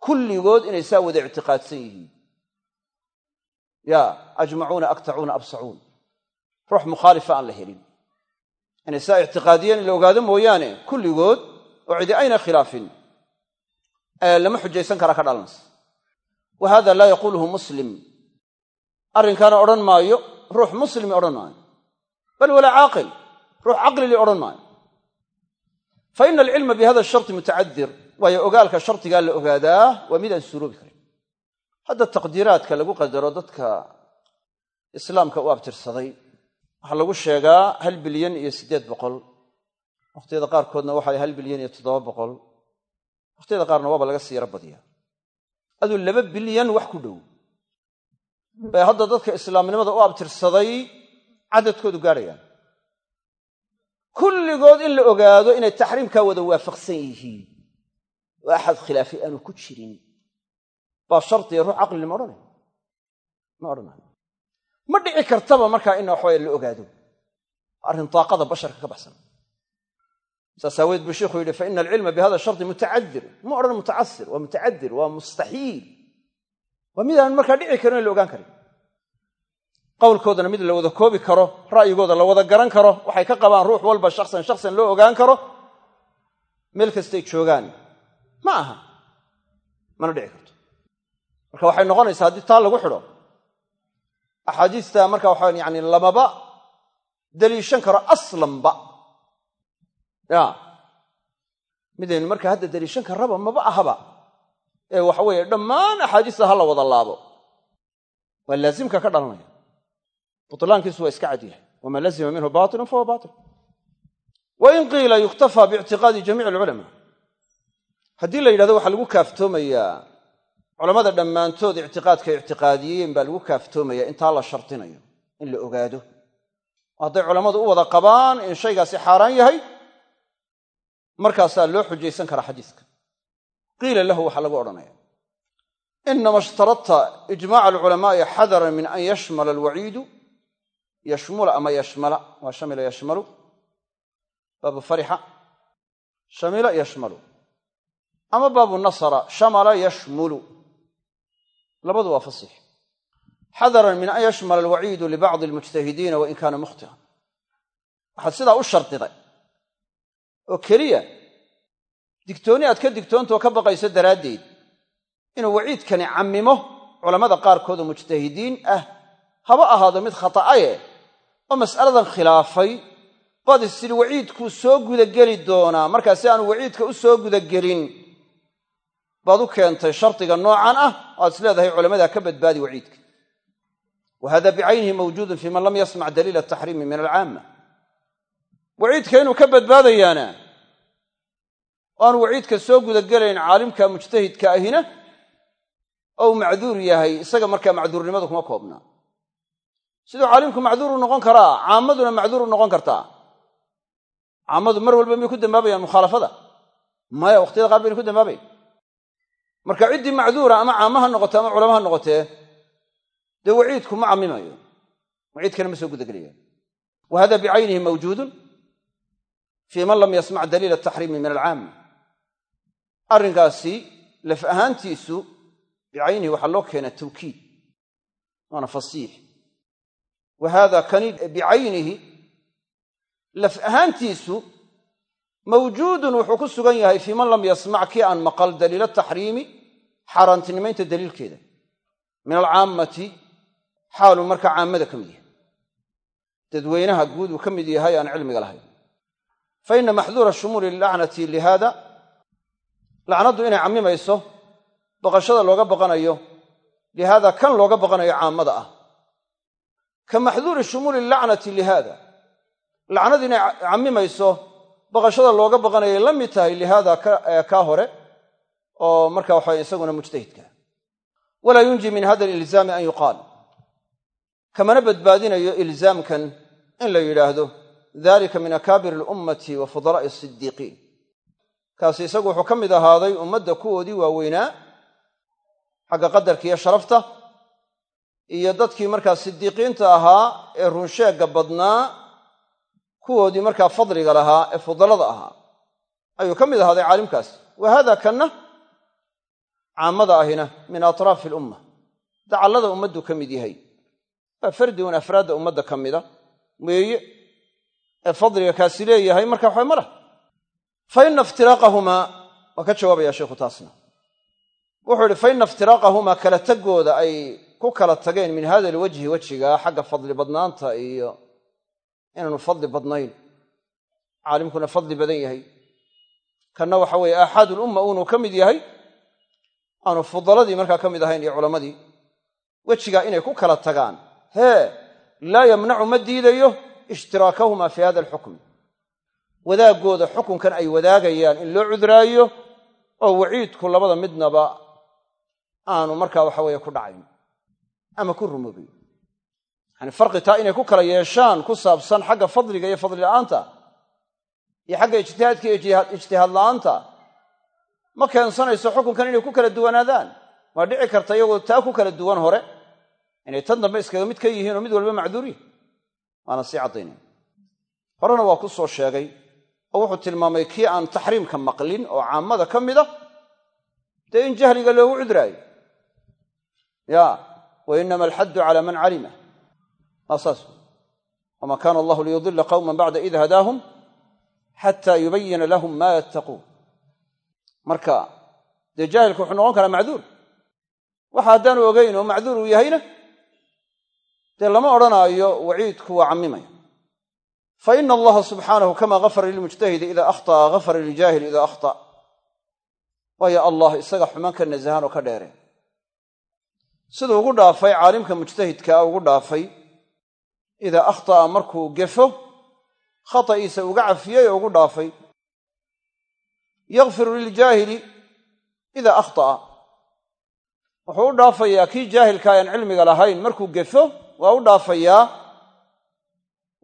kulligood inay saa wada ictiqaadsan yihiin. Ya ajmacuuna aktacuuna absacuun ruux mukhaalifa aan la helin. Inay saa ictiqaadiyeen in la ogaado mooyaane kulligood oo cidi ayna khilaafin. Lama xujaysan karaa ka dhalanaysa wa hada laa yaquuluhu muslim. Arrinkaana odhan maayo ruux muslimi odhan maayo. Bal walaa caaqil ruux caqlili odhan maayo fa ina alcilma bihada sharti mutacadir waayo ogaalka shardigaa la ogaadaa waa mid aan suuroobi karin. Hadda taqdiiraadka lagu qadaro dadka islaamka u abtirsaday waxaa lagu sheegaa hal bilyan iyo siddeed boqol. Wakhtiyada qaarkoodna waxay hal bilyan iyo toddoba boqol. Wakhtiyada qaarna waaba laga siiro badiyaa aduu laba bilyan wax ku dhow. Bay hadda dadka islaamnimada u abtirsaday cadadkoodu gaadhayaan kulligood in la ogaado inay taxriimkaa wada waafaqsan yihiin. Oo axad khilaafi aanu ku jirin. Baa shardiga ruux caqlili ma odhanay ma odhanayo. Ma dhici kartaba markaa in waxawaya la ogaado. Arrin daaqada basharka ka baxsan. Saas aaweed buu sheikhu yidhi fa ina alcilma bihada shardi mutacadir ma odhan mutacasir waa mutacadir waa mustaxiil. Waa mid aan markaa dhici karin in la ogaan karin qowlkoodana mid la wada koobi karo ra'yigooda la wada garan karo waxay ka qabaan ruux walba shaksan shaksan loo ogaan karo meel kastay joogaan. Ma aha. Mana dhici karto. Marka waxay noqonaysaa haddii taa lagu xidho axaadiista marka waxa yani lamaba daliishan karo aslanba ya. Midaynu marka hadda daliishan karraba maba ahaba. Ee waxa weeye dhammaan axaadiista ha la wada laabo. Waa laazimka ka dhalanaya butlaankiisu waa iska cad yahay. Wamaa lazima minhu batilun fahuwa batil wain qiila yuktafaa biictiqaadi jamiici alculamaa. Haddii la yidhahdo waxaa lagu kaaftoomayaa culammada dhammaantood ictiqaadkay ictiqaadiyeen baa lagu kaaftoomaya intaa la shardinayo in la ogaado. Hadday culammadu u wada qabaan in shaygaasi xaaraan yahay markaasaa loo xujaysan karaa xadiiska. Qiila lahu waxaa lagu odhanaya inama ishtaradta ijmaca alculamaa'i xadaran min an yashmala alwaciidu yashmula ama yashmala. Waa shamila yashmalu. Baabu farixa shamila yashmalu. Ama baabu nasara shamala yashmulu. Labadu waa fasix. Xadaran min an yashmala alwaciidu libacdi almujtahidiina wain kaana mukhtian waxaad sidaa u shardiday oo keliya digtoonni aad ka digtoontoo ka baqayso daraaddeed inuu waciidkani cammimo culammada qaarkood oo mujtahidiin ah haba ahaado mid khata'aye oo mas'aladan khilaafay baad istidhi waciidkuu soo gudageli doonaa. Markaasi aanu waciidka u soo gudagelin baad u keentay shardiga noocan ah aad is leedahay culammadaa ka badbaadi waciidka. Wa hada bicaynihi mawjuudun fii man lam yasmac daliila ataxriimi min alcaama. Waciidka inuu ka badbaadayaana aanu waciidka soo gudagelayn caalimka mujtahidka ahina ou macduur yahay isaga markaa macduurnimadu kuma koobnaa siduu caalimku macduuru noqon karaa caammaduna macduuru noqon kartaa. Caammadu mar walba may ku dambaabayaan mukhaalafada? Maya waqtiyada qaar bayna ku dambaabayan marka ciddii macduura ama caama ha ama culama ha noqotee dee waciidku ma cammimayo waciidkana ma soo gudagelaya wa hada bicaynihi mawjuudun fii man lam yasmac daliila ataxriimi min alcaama arrinkaasi laf ahaantiisu bicaynihi waxaa loo keena tawkiid waana fasiix wa haada kani bicaynihi laf ahaantiisu mawjuudun wuxuu ku sugan yahay fii man lam yasmac kii aan maqal daliila taxriimi xaaraantinimaynta daliilkeeda min alcaammati xaaluu markaa caammada ka mid yahay dadweynaha guud uu ka mid yahay aan cilmiga lahayn fa ina maxduura shumuuli lacnati lihaada lacnaddu inay cammimayso baqashada looga baqanayo lihaada kan looga baqanayo caammada ah ka maxduuri shumuuli lacnati lihaada lacnadu inay cammimayso baqashada looga baqanayay la mid tahay lihaada kaa hore oo marka waxa isaguna mujtahidka. Walaa yunji min hada alilzaami an yuqaal. Kamana badbaadinayo ilzaamkan in la yidhaahdo dalika min akaabir alummati wa fudalaa'i asidiiqiin kaasi isagu wuxuu ka mid ahaaday ummadda kuwoodii waaweynaa xagga qadarka sharafta iyo dadkii markaa sidiiqiinta ahaa ee runsheegga badnaa kuwoodii markaa fadliga lahaa ee fudalada ahaa. Ayuu ka mid ahaaday caalimkaas. Wa haada kanna? Caammada ahina min atraafi alumma. Dacallada ummaddu ka mid yahay. Waa fardi un afraadda ummadda ka mida. Weeye ee fadliga kaasi leeyahay marka waxba ma lah fa ina iftiraaqahumaa waa ka jawaabaya sheikhu taasna. Wuxuu ihi fa ina iftiraaqahumaa kala taggooda ay ku kala tageen min hada alwajhi wejigaa xagga fadli badnaanta iyo inaanu fadli badnayn. Caalimkuna fadli badan yahay. Kanna waxa weeye aaxaadulumma uunuu ka mid yahay aanu fudaladii markaa ka mid ahayn iyo culammadii wejigaa inay ku kala tagaan. Hee laa yamnacu ma diidayo ishtiraakahumaa fi hada alxukm. Wadaaggooda xukunkan ay wadaagayaan in loo cudraayo oo waciidku labada midnaba aanu markaa waxa weeye ku dhacayn ama ku rumoobayn yani farqi taa inay ku kala yeeshaan ku saabsan xagga fadliga iyo fadli la'aanta iyo xagga ijtihaadka iyo ijtihaad la'aanta. Ma keensanayso xukunkan inay ku kala duwanaadaan? Waa dhici karta iyagoo taa ku kala duwan hore? Inay tan dambe iskaga mid ka yihiin oo mid walba macduuriyi waana sii caddaynaya horena waa ku soo sheegay oo wuxuu tilmaamay kii aan taxriimka maqlin oo caammada ka mida dee in jahliga loogu cudraayo ya wa inama alxaddu cala man calima waa saas wama kaana allahu liyudila qawman bacda id hadaahum xata yubayina lahum ma yattaquun marka dee jaahilku wuxuu noqon karaa macduur waxa haddaanu ogeyn oo macduur uu yahayna dee lama odhanaayo waciidku waa cammimaya fa ina allaha subxaanahu kama gafara lilmujtahidi ida akhطa'a gafara liljaahili ida akhطa waayo allah isaga xumaan ka nasahan oo ka dheere siduu ugu dhaafay caalimka mujtahidkaa ugu dhaafay idaa akhطa'a markuu gefo khata'iisa uga cafiyey oo ugu dhaafay yakfiru liljaahili ida akhطa'a wuxuu u dhaafayaa kii jaahilka aan cilmiga lahayn markuu gefo waa u dhaafayaa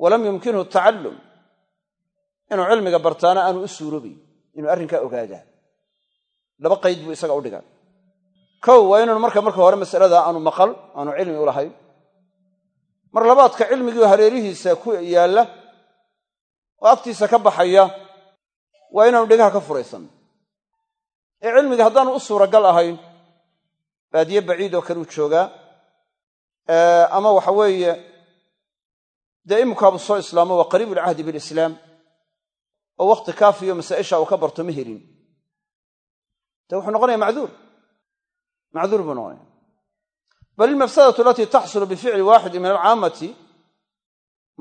walam yumkinhu tacallum. Inuu cilmiga bartaana aanu u suurobayn inuu arrinkaa ogaadaa laba qayd buu isaga u dhigaa kow waa inaanu marka marka hore masalada aanu maqal aanu cilmi u lahayn. Mar labaadka cilmigii hareerihiisa ku yaalla oo agtiisa ka baxaya waa inaanu dhegaha ka furaysan. Ee cilmiga haddaanu u suuragal ahayn baadiye baciid oo kaleu joogaa ama waxa weeye dee soo islaamo waa qariib ulcahdi bilislaam oo wakhti kaafiyo masaa'isha uu ka barto ma helin. Dee wuxuu noqonaya macduur macduur buu noqonaya. Bal ilmafsadatu alatii taxsulu bificli waaxidi min alcaammati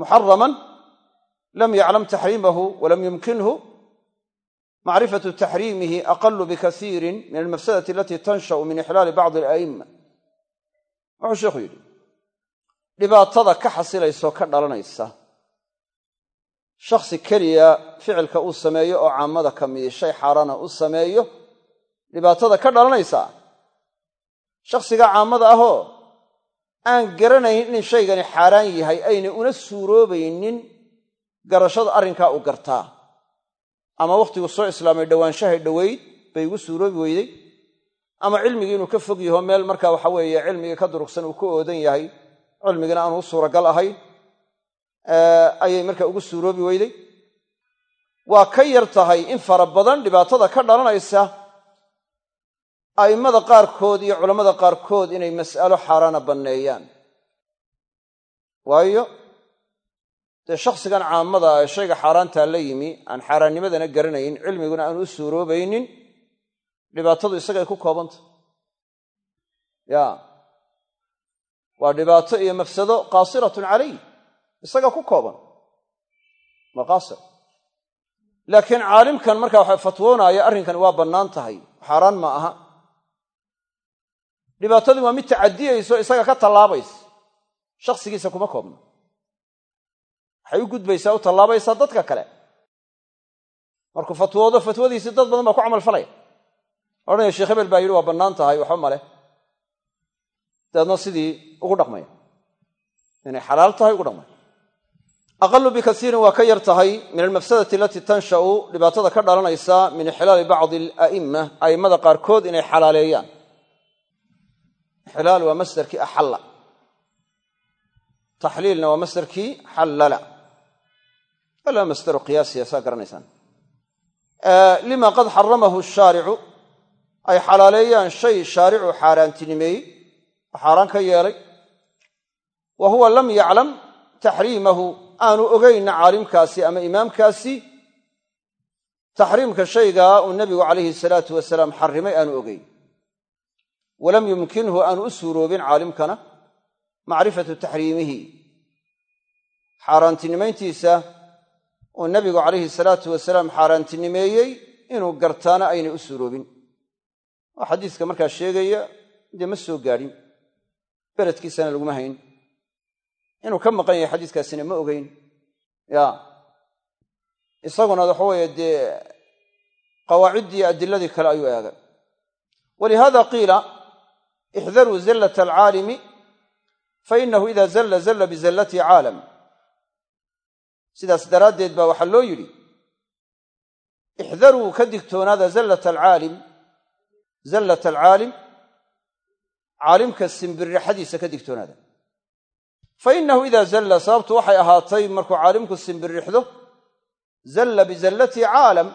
muxaraman lam yaclam taxriimahu walam yumkinhu macrifatu taxriimihi aqalu bikasiirin min almafsadati alatii tansha'u min ixlaali bacdi ala'imma. Wuxuu sheikhu yidhi dhibaatada ka xasilaysoo ka dhalanaysa. Shakhsi keliya ficilka uu sameeyo oo caamada ka midi shay xaaraana u sameeyo dhibaatada ka dhalanaysa shakhsiga caamada ahoo aan garanayn in shaygani xaaraan yahay ayna una suuroobaynin garashada arrinkaa u gartaa. Ama wakhtigu soo islaamay dhowaanshahay dhoweyd bay igu suuroobi weyday. Ama cilmigii inuu ka fog yaho meel marka waxa weeye cilmigii ka durugsan uu ka oodan yahay cilmigina aanu u suuragal ahayn ayay marka ugu suuroobi weyday. Waa ka yar tahay in fara badan dhibaatada ka dhalanaysa a'immada qaarkood iyo culammada qaarkood inay mas'alo xaaraana banneeyaan. Waayo dee shakhsigan caamada ee shayga xaaraantaa la yimi aan xaaraannimadana garanayn cilmiguna aanu u suuroobaynin dhibaatadu isagay ku koobantah ya waa dhibaato iyo mafsado qaasiratun calayh isaga ku kooban. Waa qaasir. Laakiin caalimkan marka waxa fatwoonaya arrinkani waa bannaan tahay. Xaaraan ma aha dhibaatadii waa mid tacadiyayso isaga ka tallaabaysa. Shakhsigiisa kuma koobna waxay u gudbaysaa u tallaabaysaa dadka kale. Markuu fatwoodo fatwadiisii dad badan baa ku camal falaya. Odhanaya sheekh hebel baa yidhi waa bannaan tahay waxba maleh dabeedna sidii ugu dhaqmaya. Inay xalaal tahay ugu dhaqmaya. Aqalu bikasiirin waa ka yar tahay. Min almafsadati alatii tansha'u. Dhibaatada ka dhalanaysa min ixlaali bacdi ala'imma a'immada qaarkood inay xalaaleeyaan ixlaal waa masdarkii axalla. Taxliilna waa masdarkii xallala. Alaa masdaru qiyaasiya saa garanaysaan. Lima qad xaramahu shaaricu ay xalaaleeyaan shay shaaricu xaaraantinimeeyey xaaraan ka yeelay. Wa huwa lam yaclam taxriimahu aanu ogaynna caalimkaasi ama imaamkaasi taxriimka shaygaa uu nebigu calayhi salaatu wasalaam xarrimay aanu ogeyn walam yumkinhu aanu u suuroobin caalimkana macrifatu taxriimihi xaaraantinimayntiisa uu nebigu calayhi salaatu wasalaam xaaraantinimeeyey inuu gartaana aynay u suuroobin oo xadiiska markaa sheegaya dee ma soo gaadhin beledkiisana laguma hayn inuu ka maqan yahay xadiiskaasina ma ogeyn ya isaguna waxa weeye dee qawaaciddii adiladii kale ayuu eegay walihada qiila ixdaruu zallata alcaalimi fainahu ida zalla zalla bizallati caalam sidaas daraaddeed baa waxaa loo yidhi ixdaruu ka digtoonaada zallata alcaalim zallat alcaalim caalimka simbirixadiisa ka digtoonaada fa innahu idaa zalla sababtu waxay ahaatay markuu caalimku simbirixdo zalla bizallati caalam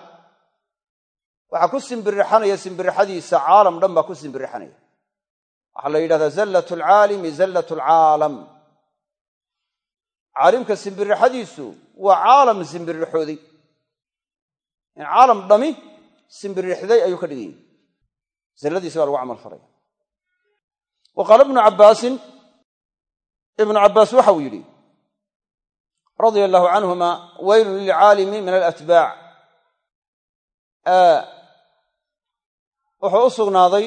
waxaa ku simbirixanaya simbirixadiisa caalam dhan baa ku simbirixanaya waxaa la yidhahdaa zallat alcaalimi zallat alcaalam caalimka simbirixadiisu waa caalam simbirixooday caalam dhami simbirixday ayuu ka dhigan yahy zalladiisi baa lagu camal falaya wa qaala ibnu cabbaasin ibnu cabbaas waxau yidhi radia allahu canhuma weylun lilcaalimi min alatbaac. Wuxuu u sugnaaday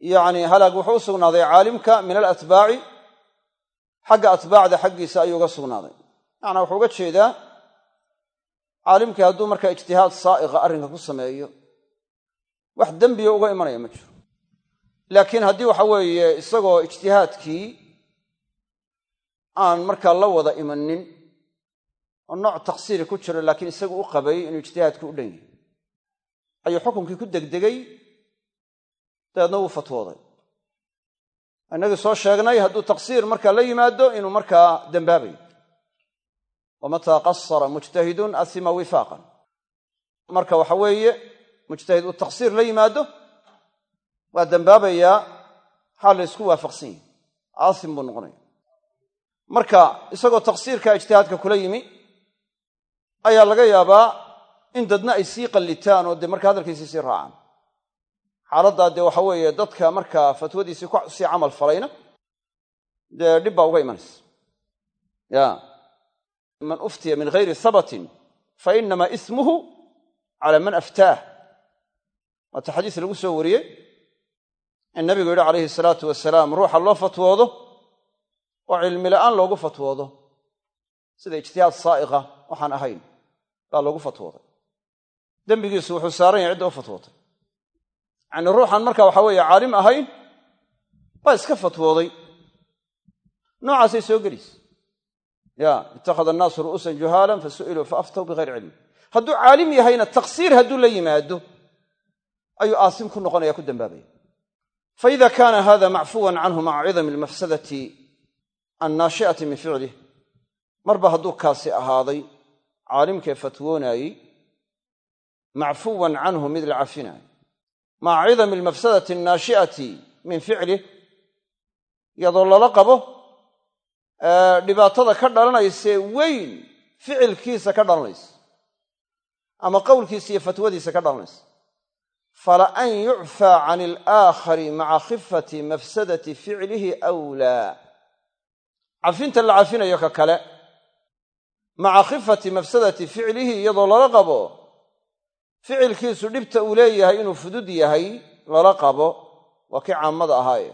yacni halaag wuxuu u sugnaaday caalimka min alatbaaci xagga atbaacda xaggiisa ayuu uga sugnaaday. Macnaa wuxuu uga jeedaa caalimkii hadduu markaa ijtihaad saa'iqa arrinka ku sameeyo wax dembiga uga imanaya ma jiro. Laakiin haddii waxa weeye isagoo ijtihaadkii aan markaa la wada imanin oo nooc taksiiri ku jiro laakiin isagu u qabay inuu ijtihaadkii u dhan yahay ayuu xukunkii ku degdegay dabeedna wuu fatwooday. Innagii soo sheegnay hadduu taksiir markaa la yimaado inuu markaa dembaabayo wamataa qasara mujtahidun asima wifaaqan. Marka waxa weeye mujtahid uu taksiir la yimaado waa dembaabayaa xaal la ysku waafaqsan yahi aasim buu noqonaya. Marka isagoo taksiirka ijtihaadka kula yimi ayaa laga yaabaa in dadna ay sii qallitaan oo dee marka hadalkiisii sii raacaan xaaladdaa dee waxa weeye dadka markaa fatwadiisii ku sii camal falayna dee dhib baa uga imanaysa. Ya man uftiya min hayri habatin fa inamaa ismuhu cala man aftaah waata xadiis lagu soo wariyey in nabigu yidhi calayhi salaatu wasalaam ruuxa loo fatwoodo oo cilmi la'aan loogu fatwoodo. Sida ijtihaad saa'iqa waxaan ahayn baa loogu fatwooday. Dembigiisu wuxuu saaran yahay cidda u fatwootay yacnii ruuxan marka waxa weeye caalim ahayn baa iska fatwooday. Noocaasay soo gelaysa ya ittakhada annaasu ru'uusan juhaalan fa su'iluu fa aftaw bihayri cilmi hadduu caalim yahayna taqsiir hadduu la yimaado ayuu aasim ku noqonaya ku dambaabaya. Faida kaana hada macfuwan canhu maca cidami almafsadati annaashi'ati min ficlih marba hadduu kaasi ahaaday caalimkee fatwoonaayey macfuwan canhu mid la cafinaayo maca cidami almafsadati annaashi'ati min ficlih iyadoo lala qabo dhibaatada ka dhalanaysee weyn ficilkiisa ka dhalanaysa ama qowlkiisa iyo fatwadiisa ka dhalanaysa fala an yucfaa can alaakhari maca khifati mafsadati ficlihi awlaa. Cafinta la cafinayo ka kale maca khifati mafsadati ficlihi iyadoo lala qabo ficilkiisu dhibta uu leeyahay inuu fudud yahay lala qabo waa kii caammada ahaaye.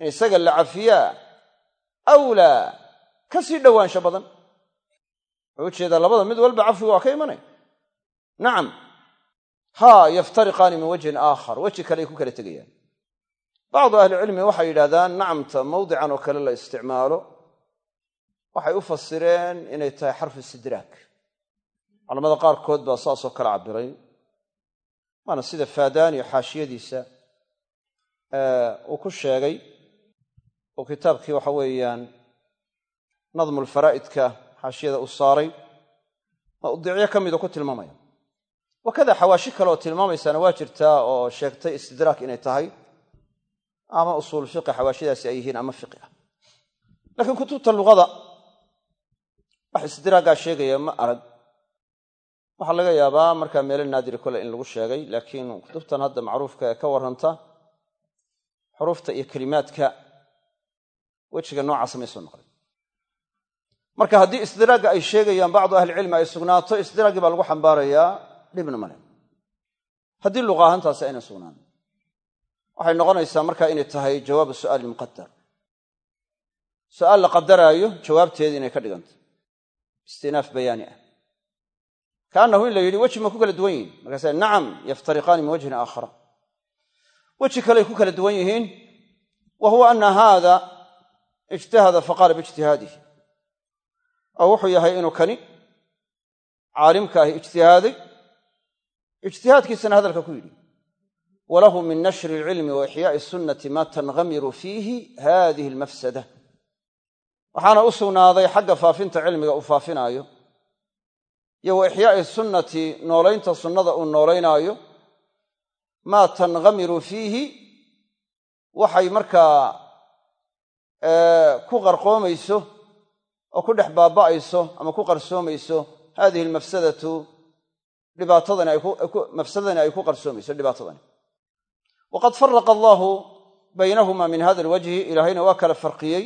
In isaga la cafiyaa awlaa ka sii dhowaansho badan. Wuxuu u jeedaa labada mid walba cafwiga waa ka imanaya nacam haa yaftariqaani min wajhin aakhar weji kale ay ku kala tegayaan. Bacdu ahlicilmi waxay yidhahdaan nacamta mawdican oo kale la isticmaalo. Waxay u fasireen inay tahay xarfu istidraak culamada qaarkood baa saasoo kale cabiray waana sida faadaaniyo xaashiyadiisa uu ku sheegay oo kitaabkii waxa weeyaan nadmulfaraa'idka xaashiyada uu saaray mawdicyo ka midoo ku tilmaamaya. Wakada xawaashi kale oo tilmaamaysaana waa jirtaa oo sheegtay istidraak inay tahay ama usuul fiqi xawaashidaasi ay yihiin ama fiqi ah laakiin kutubta luqada wax istidraaggaa sheegaya ma arag waxaa laga yaabaa markaa meelo naadiri kole in lagu sheegay laakiin kutubtan hadda macruufka ee ka warranta xuruufta iyo kelimaadka wejiga noocaasa may soo noqday marka haddii istidraagga ay sheegayaan bacdu ahlicilmi ay sugnaato istidraaggii baa lagu xambaarayaa dhibna male haddii luqa ahaantaasi ayna sugnaan. Waxay noqonaysaa markaa inay tahay jawaabu su'aali muqadar su'aal la qadaraayo jawaabteedi inay ka dhigantay. Istinaaf bayaani ah kaannahu in la yidhi weji ma ku kala duwan yihiin? Markaasa nacam yaftariqaani min wajhin aakhara weji kaley ku kala duwan yihiin wa huwa ana haada ijtahada faqaala biijtihaadihi oo wuxuu yahay inuu kani caalimka ahi ijtihaaday ijtihaadkiisana hadalka ku yidhi walahu min nashri alcilmi wa ixyaa'i sunnati ma tanghamiru fiihi hadihi almafsada. Waxaana u sugnaaday xagga faafinta cilmiga uu faafinaayo iyo wa ixyaa'i sunnati noolaynta sunnada uu noolaynaayo maa tanghamiru fiihi waxay markaa ku qarqoomayso oo ku dhex baaba'ayso ama ku qarsoomayso hadihi almafsadatu dhibaatadani ay ku qarsoomayso dhibaatadani. Waqad faraqa allaahu baynahuma min hada alwajhi ilaahayna waa kala farqiyey.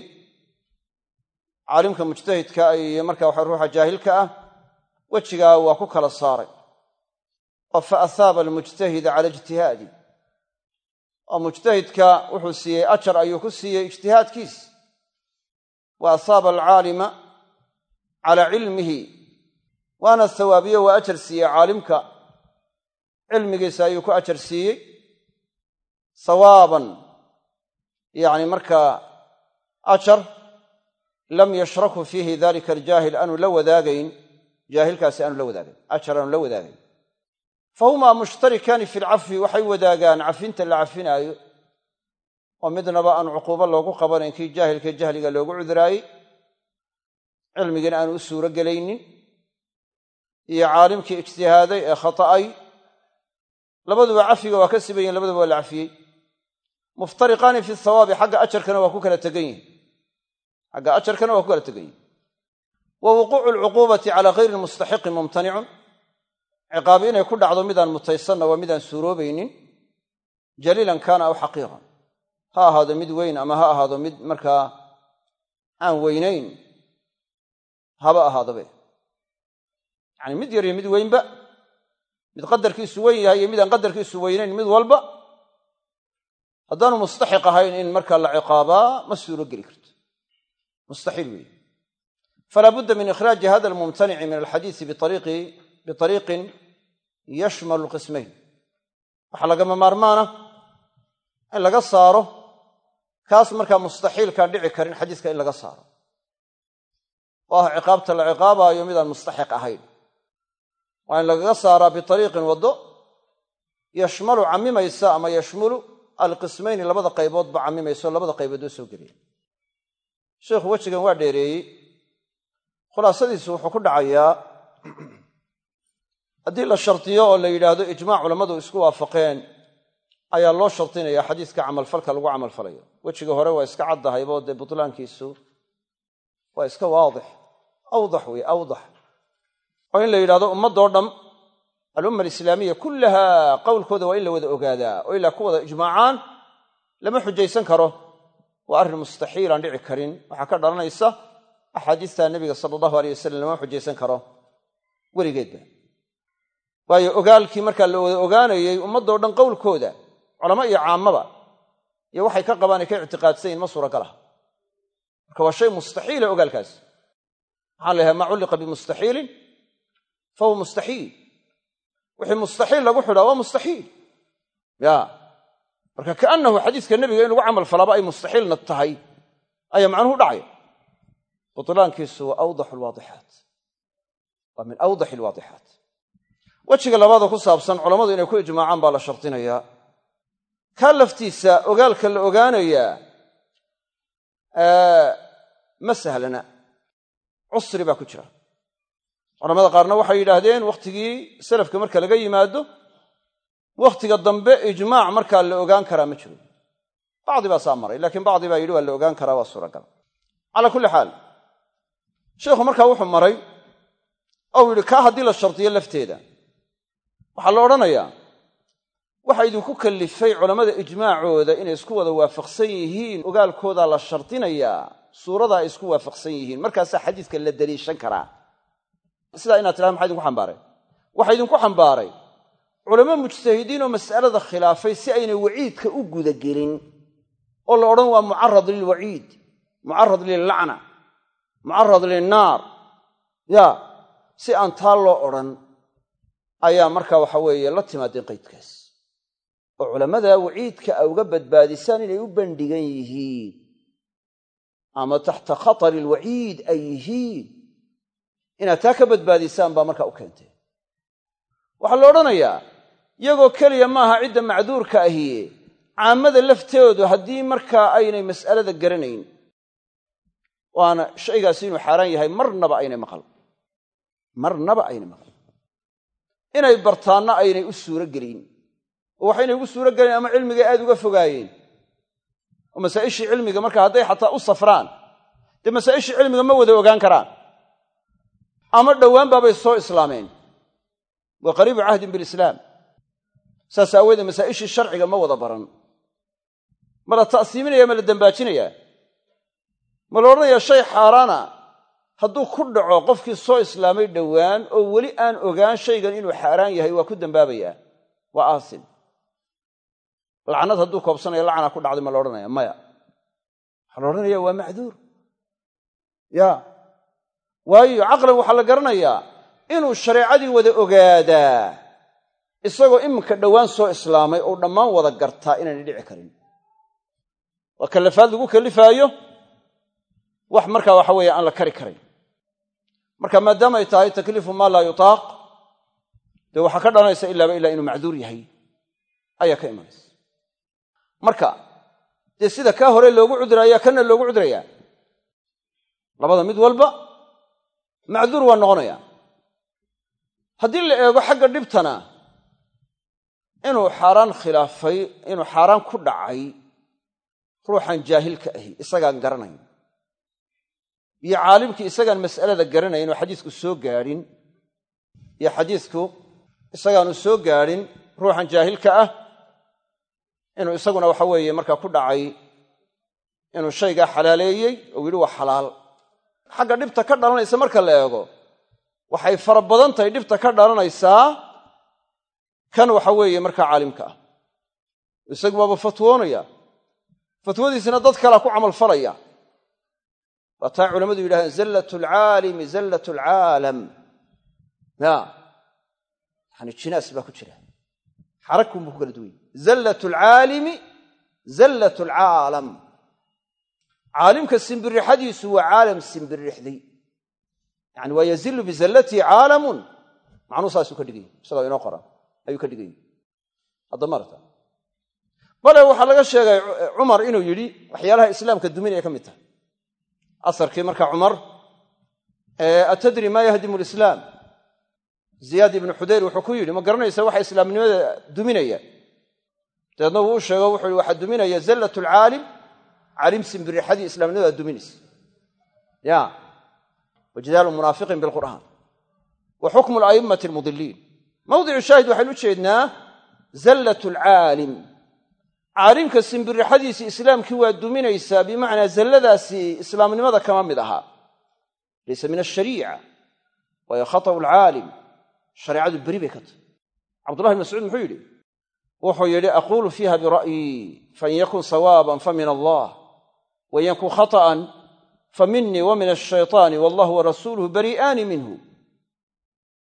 Caalimka mujtahidka iyo marka waxa ruuxa jaahilka ah wejigaa waa ku kala saaray. Oo fa ahaaba almujtahida cala ijtihaadi. Oo mujtahidka wuxuu siiyey ajar ayuu ku siiyey ijtihaadkiis. Wa ahaaba alcaalima calaa cilmihi. Waana hawaabiyo waa ajar siiyey caalimka. Cilmigiisa ayuu ku ajar siiyey. Sawaaban yacni markaa ajar lam yashraku fiihi dalika aljaahil aanu la wadaagayn jaahilkaasi aanu la wadaagayn ajar aanu la wadaagayn fa humaa mushtarikaani fi lcafwi waxay wadaagaan cafinta la cafinaayo oo midnaba aan cuquubo loogu qabanayn kii jaahilka jahliga loogu cuduraayey cilmigiina aanu u suuro gelaynin iyo caalimkii ijtihaaday ee khata'ay. Labaduba cafiga waa ka siban yihiin labaduba waa la cafiyey. Muftariqaani fi thawaabi xagga ajarkana waa ku kala tegan yihiin xagga ajarkana waa ku kala tegan yihiin wa wuquucu alcuquubati cala hayri lmustaxiqi mumtanicun ciqaabi inay ku dhacdo midaan mutaysanna waa midaan suuroobaynin jaliilan kaana aw xaqiiqan ha ahaado mid weyn ama ha ahaado mid markaa aan weynayn haba ahaadobe yacani mid yar iyo mid weynba mid qadarkiisu weyn yahay iyo mid aan qadarkiisu weynayn mid walba haddaanu mustaxiq ahayn in markaa la ciqaabaa ma suuro geli karto. Mustaxiil weeye falaa budda min ikhraaji hada almumtanici min alxadiisi biariiqin yashmalu lqismayn waxaa lagama maarmaana in laga saaro kaas markaa mustaxiilkaan dhici karin xadiiska in laga saaro oo ah ciqaabta la ciqaabaayo midaan mustaxiq ahayn waa in lagaga saaraa biariiqin waddo yashmalu cammimaysa ama yashmulu alqismayni labada qayboodba cammimayso labada qaybood oo soo geliya sheikhu wejigan waa dheereeyey khulaasadiisu wuxuu ku dhacayaa *clears throat* haddii la shardiyo oo la yidhaahdo ijmac culammadu isku waafaqeen ayaa loo shardinaya xadiiska camalfalka lagu camalfalayo. Wejiga hore waa iska caddahaybo dee butlaankiisu waa iska waadix. Awdax wey awdax. Oo in la yidhahdo ummaddoo dham alumma alislaamiya kullaha qowlkooda waa in la wada ogaadaa oo ilaa ku wada ijmaacaan lama xujaysan karo. Waa arrin mustaxiil aan dhici karin. Waxaa ka dhalanaysa axaadiista nebiga sala allahu aleyh wasalam lama xujaysan karo weligeedba. Waayo ogaalkii markaa la wada ogaanayey ummaddoo dhan qowlkooda culamo iyo caammaba iyo waxay ka qabaan ay ka ictiqaadsan yihiin ma suuragal ah marka waa shay mustaxiila ogaalkaas. Maxaa la yahay maa culliqa bimustaxiilin fa huwa mustaxiil. Wixii mustaxiil lagu xidhaa waa mustaxiil. Ya. Marka kaannahu xadiiska nebiga in lagu camal falaaba ay mustaxiilna tahay ayaa macnuhu dhacaya butlaankiisu waa awdaxu alwaadixaat waa min awdaxi alwaadixaat wejiga labaada ku saabsan culammadu inay ku ijmaacaan baa la shardinayaa kaa laftiisa ogaalka la ogaanayaa ma sahlana. Cusri baa ku jira. Culamada qaarna waxay yidhaahdeen wakhtigii salafka marka laga yimaado wakhtiga dambe ijmaac markaa la ogaan karaa ma jiro bacdi baa saa maray laakiin bacdi baa yidhi waa la ogaan karaa waa suuragal. Calaa kulli xaal sheikhu markaa wuxuu maray ou yidhi kaa haddii la shardiyo lafteeda. Waxaa la odhanayaa waxa idinku kallifay culammada ijmaacooda inay isku wada waafaqsan yihiin ogaalkoodaa la shardinayaa suuradaa ay isku waafaqsan yihiin. Markaasaa xadiiska la daliishan karaa. Sidaa inaad tidhahda maxaa idinku xambaaray? Waxaa idinku xambaaray culamo mujtahidiin oo mas'alada khilaafay si aynay waciidka u gudagelin. Oo la odhan waa mucarad lilwaciid mucarad lillacna mucarad lilnaar ya si aan taa loo odhan ayaa markaa waxa weeye la timaadeen qaydkaas. Oo culammada waciidka a uga badbaadisaan inay u bandhigan yihiin ama taxta khatari alwaciid ay yihiin inaad taa ka badbaadisaan baa markaa u keentay. Waxaa la odhanayaa iyagoo keliya maaha cidda macduurka ahiye caammada laftoodu haddii markaa aynay mas'alada garanayn waana shaygaasi inuu xaaraan yahay marnaba aynay maqal. Marnaba aynay maqal. Inay bartaanna aynay u suuro gelin oo waxaynay ugu suuro gelin ama cilmiga aad uga fogaayeen. Oo masaa'ishii cilmiga markaa hadday xataa u safraan dee masaa'ishii cilmiga ma wada ogaan karaan. Ama dhowaan baabay soo islaameen. Waa qariibu cahdin bilislaam. Saas aawoodee masaa'ishii sharciga ma wada baran. Ma la ta'siiminaya ma la dembaajinayaa ma la odhanayaa shay xaaraana hadduu ku dhaco qofkii soo islaamay dhowaan oo weli aan ogaan shaygan inuu xaaraan yahay waa ku dembaabayaa waa aasim lacnad hadduu koobsanayo lacnaa ku dhacday ma la odhanaya maya. Waxaa la odhanaya waa macduur ya waayo caqlan waxaa la garanayaa inuu shareecadii wada ogaadaa isagoo iminka dhowaan soo islaamay oo dhammaan wada gartaa inaanay dhici karin. Waa kallafaad lagu kallifaayo wax markaa waxa weeye aan la kari karayn marka maadaama ay tahay takliifu maa laa yutaaq dee waxaa ka dhalanaysa ilaaba ilaa inuu macduur yahay ayaa ka imanaysa. Marka dee sida kaa hore loogu cudraaya kana loogu cudrayaa? Labada mid walba macduur waa noqonaya haddii la eego xagga dhibtana inuu xaaraan khilaafay inuu xaaraan ku dhacay ruuxan jaahilka ahi isagaan garanayn iyo caalimkii isagaan mas'alada garanayn oo xadiisku soo gaadhin iyo xadiisku isagaanu soo gaadhin ruuxan jaahilka ah inuu isaguna waxa weeye markaa ku dhacay inuu shaygaa xalaaleeyey oo yidhi waa xalaal. Xagga dhibta ka dhalanaysa marka la eego waxay fara badan tahay dhibta ka dhalanaysaa kan waxa weeye markaa caalimka ah. Isagu waaba fatwoonaya fatwadiisina dad kalea ku camalfalaya waa taa culammadu yidhahdeen zallat alcaalimi zallat alcaalam ya. Yani jinaas baa ku jira. Xarakun buu ku kala duwanya zallat alcaalimi zallat alcaalam caalimka simbirixadiisu waa caalam simbirixday yani waa yazilu bizallatihi caalamun. Macnuu saasuu ka dhigay. Isagoo inoo qoran ayuu ka dhigay. Hadda marata bale waxaa laga sheegay cumar inuu yidhi waxyaalaha islaamka duminaya ka mid tahay asarkii marka cumar atadri maa yahdimu lislaam ziyaad ibnu xudayr wuxuu ku yidhi ma garanaysa waxa islaamnimada duminaya? Dabeedna wuu u sheego wuxuu yihi waxaa duminaya zallat alcaalim caalim simbirixadii islaamnimada duminaysa ya wajidaalu munaafiqin bilqur'aan wa xukmu ala'immati almudiliin mawdicu shaahid u jeednaa zallat caalimka simbirixadiisii islaamkii waa duminaysaa bimacnaa zalladaasi islaamnimada kama mid ahaa. Laysa min ashariica waayo khata'u alcaalim shareecadu beri bay ka tahy cabdullahi bn mascuud muxuu yidhi wuxuu yidhi aquulu fiiha bira'yii fain yakun sawaaban fa min allah wain yakun khata'an fa minii wa min ashayطaani wallahu warasuuluhu bari'aani minhu.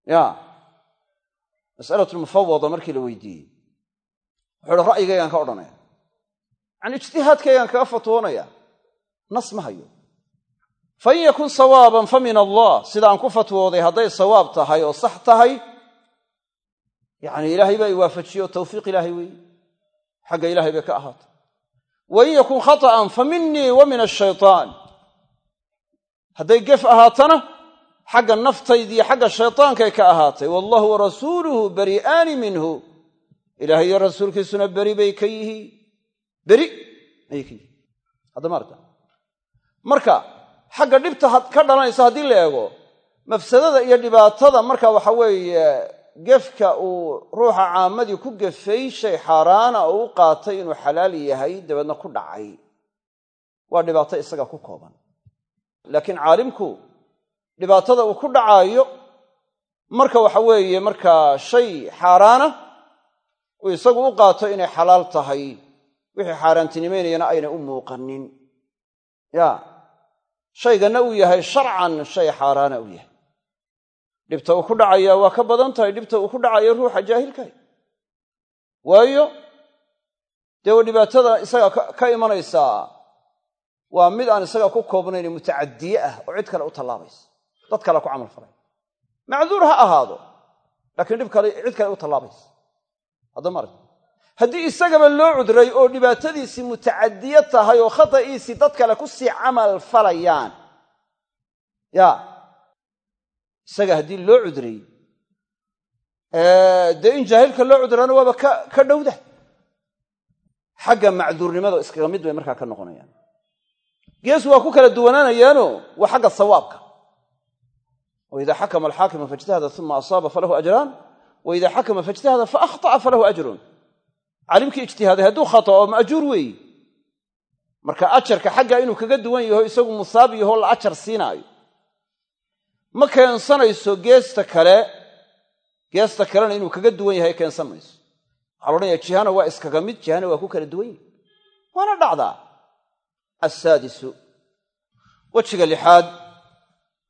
Ya masalatu lmufawada markii la weydiiyey. Wuxuu ihi ra'yigaygaan ka odhanaya yani ijtihaadkaygaan kaga fatwoonaya nas ma hayo. Fain yakun sawaaban fa min allah. Sida aan ku fatwooday hadday sawaab tahay oo sax tahay yacni ilaahay baa i waafajiye oo tawfiiq ilaahay weeye xagga ilahay bay ka ahaatay. Wain yakun khata'an fa minii wa min ashaytaan hadday gef ahaatana xagga naftaydiiyo xagga shaytaankay ka ahaatay. Wallahu warasuuluhu bari'aani minhu. Ilaahay rasuulkiisuna beri bay ka beri ayay ka yihiin haddama arta marka xagga dhibta ka dhalanaysa haddii la eego mafsadada iyo dhibaatada marka waxa weeye gefka uu ruuxa caamadii ku gefay shay xaaraana oo u qaatay inuu xalaal yahay dabeedna ku dhacay. Waa dhibaato isaga ku kooban. Laakiin caalimku dhibaatada uu ku dhacaayo marka waxa weeye markaa shay xaaraana uu isagu u qaato inay xalaal tahay wixii xaaraantinimaynayana aynay u muuqanin. Ya shayganna uu yahay sharcan shay xaaraana uu yahay. Dhibta uu ku dhacaya waa ka badan tahay dhibta uu ku dhacayo ruuxa jaahilkaah waayo dee wa dhibaatada isaga ka imanaysaa. Waa mid aan isaga ku koobnayn mutacadiye ah oo cid kale u tallaabaysa. Dad kale ku camal falay. Macduur ha ahaado laakiin dhib kale cid kale u tallaabaysa. Haddama aragti haddii isagaba loo cudray oo dhibaatadiisii mutacadiye tahay oo khata'iisii dad kale ku sii camal falayaan ya isaga haddii loo cudray dee in jaahilka loo cudraana waaba ka dhowda. Xagga macduurnimada iskaga mid bay markaa ka noqonayaan. Gees waa ku kala duwanaanayaano waa xagga sawaabka. Waida xakama alxaakimu faijtahada uma asaaba falahu ajraan waida xakama faijtahada faahطa'a falahu ajrun caalimkii ijtihaaday hadduu khata'o maajuur weeyi. Marka ajarka xagga inuu kaga duwan yaho isagu musaab yaho la ajar siinaayo. Ma keensanayso geesta kale geesta kalena inuu kaga duwan yahay keensan mayso waxaa la odhanaya jihana waa iskaga mid jihana waa ku kala duwan yahay. Waana dhacdaa. Assaadisu wejiga lixaad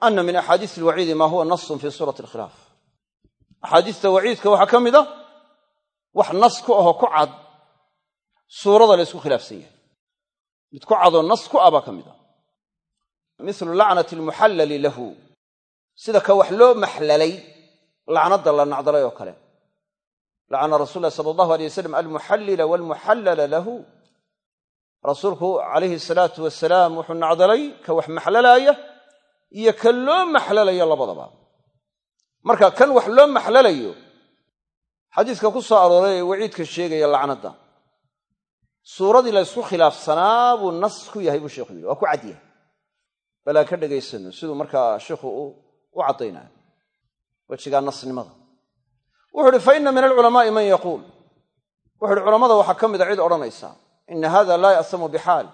ana min axaadiis alwaciidi maa huwa nasun fii suurati alkhilaaf. Axaadiista waciidka waxaa ka mid a wax nas ku ahoo ku cad suurada la ysku khilaafsan yahay. Mid ku cadoo nas ku ah baa ka mid a. Milu lacnati almuxallali lahu. Sida ka wax loo maxlalay lacnadda la nacdalay oo kale. Lacana rasul lahi sala allahu alay wasalam almuxallila walmuxallala lahu. Rasuulku calayhi salaatu wasalaam wuxuu nacdalay ka wax maxlalaaya iyo ka loo maxlalayo labadaba. Marka kan wax loo maxlalayo xadiiska ku soo arooray ee waciidka sheegaya lacnadda. Suuradii la ysku khilaafsanaa buu nas ku yahay buu sheekhu yidhi waa ku cadyahay bal aan ka dhegaysano siduu markaa sheikhu u caddaynayo wejigaa nasnimada. Wuxu uhi fa inna min alculamaa'i man yaquul. Wuxu uhi culamada waxaa ka mida cid odhanaysa ina hada laa ya'samu bixaal.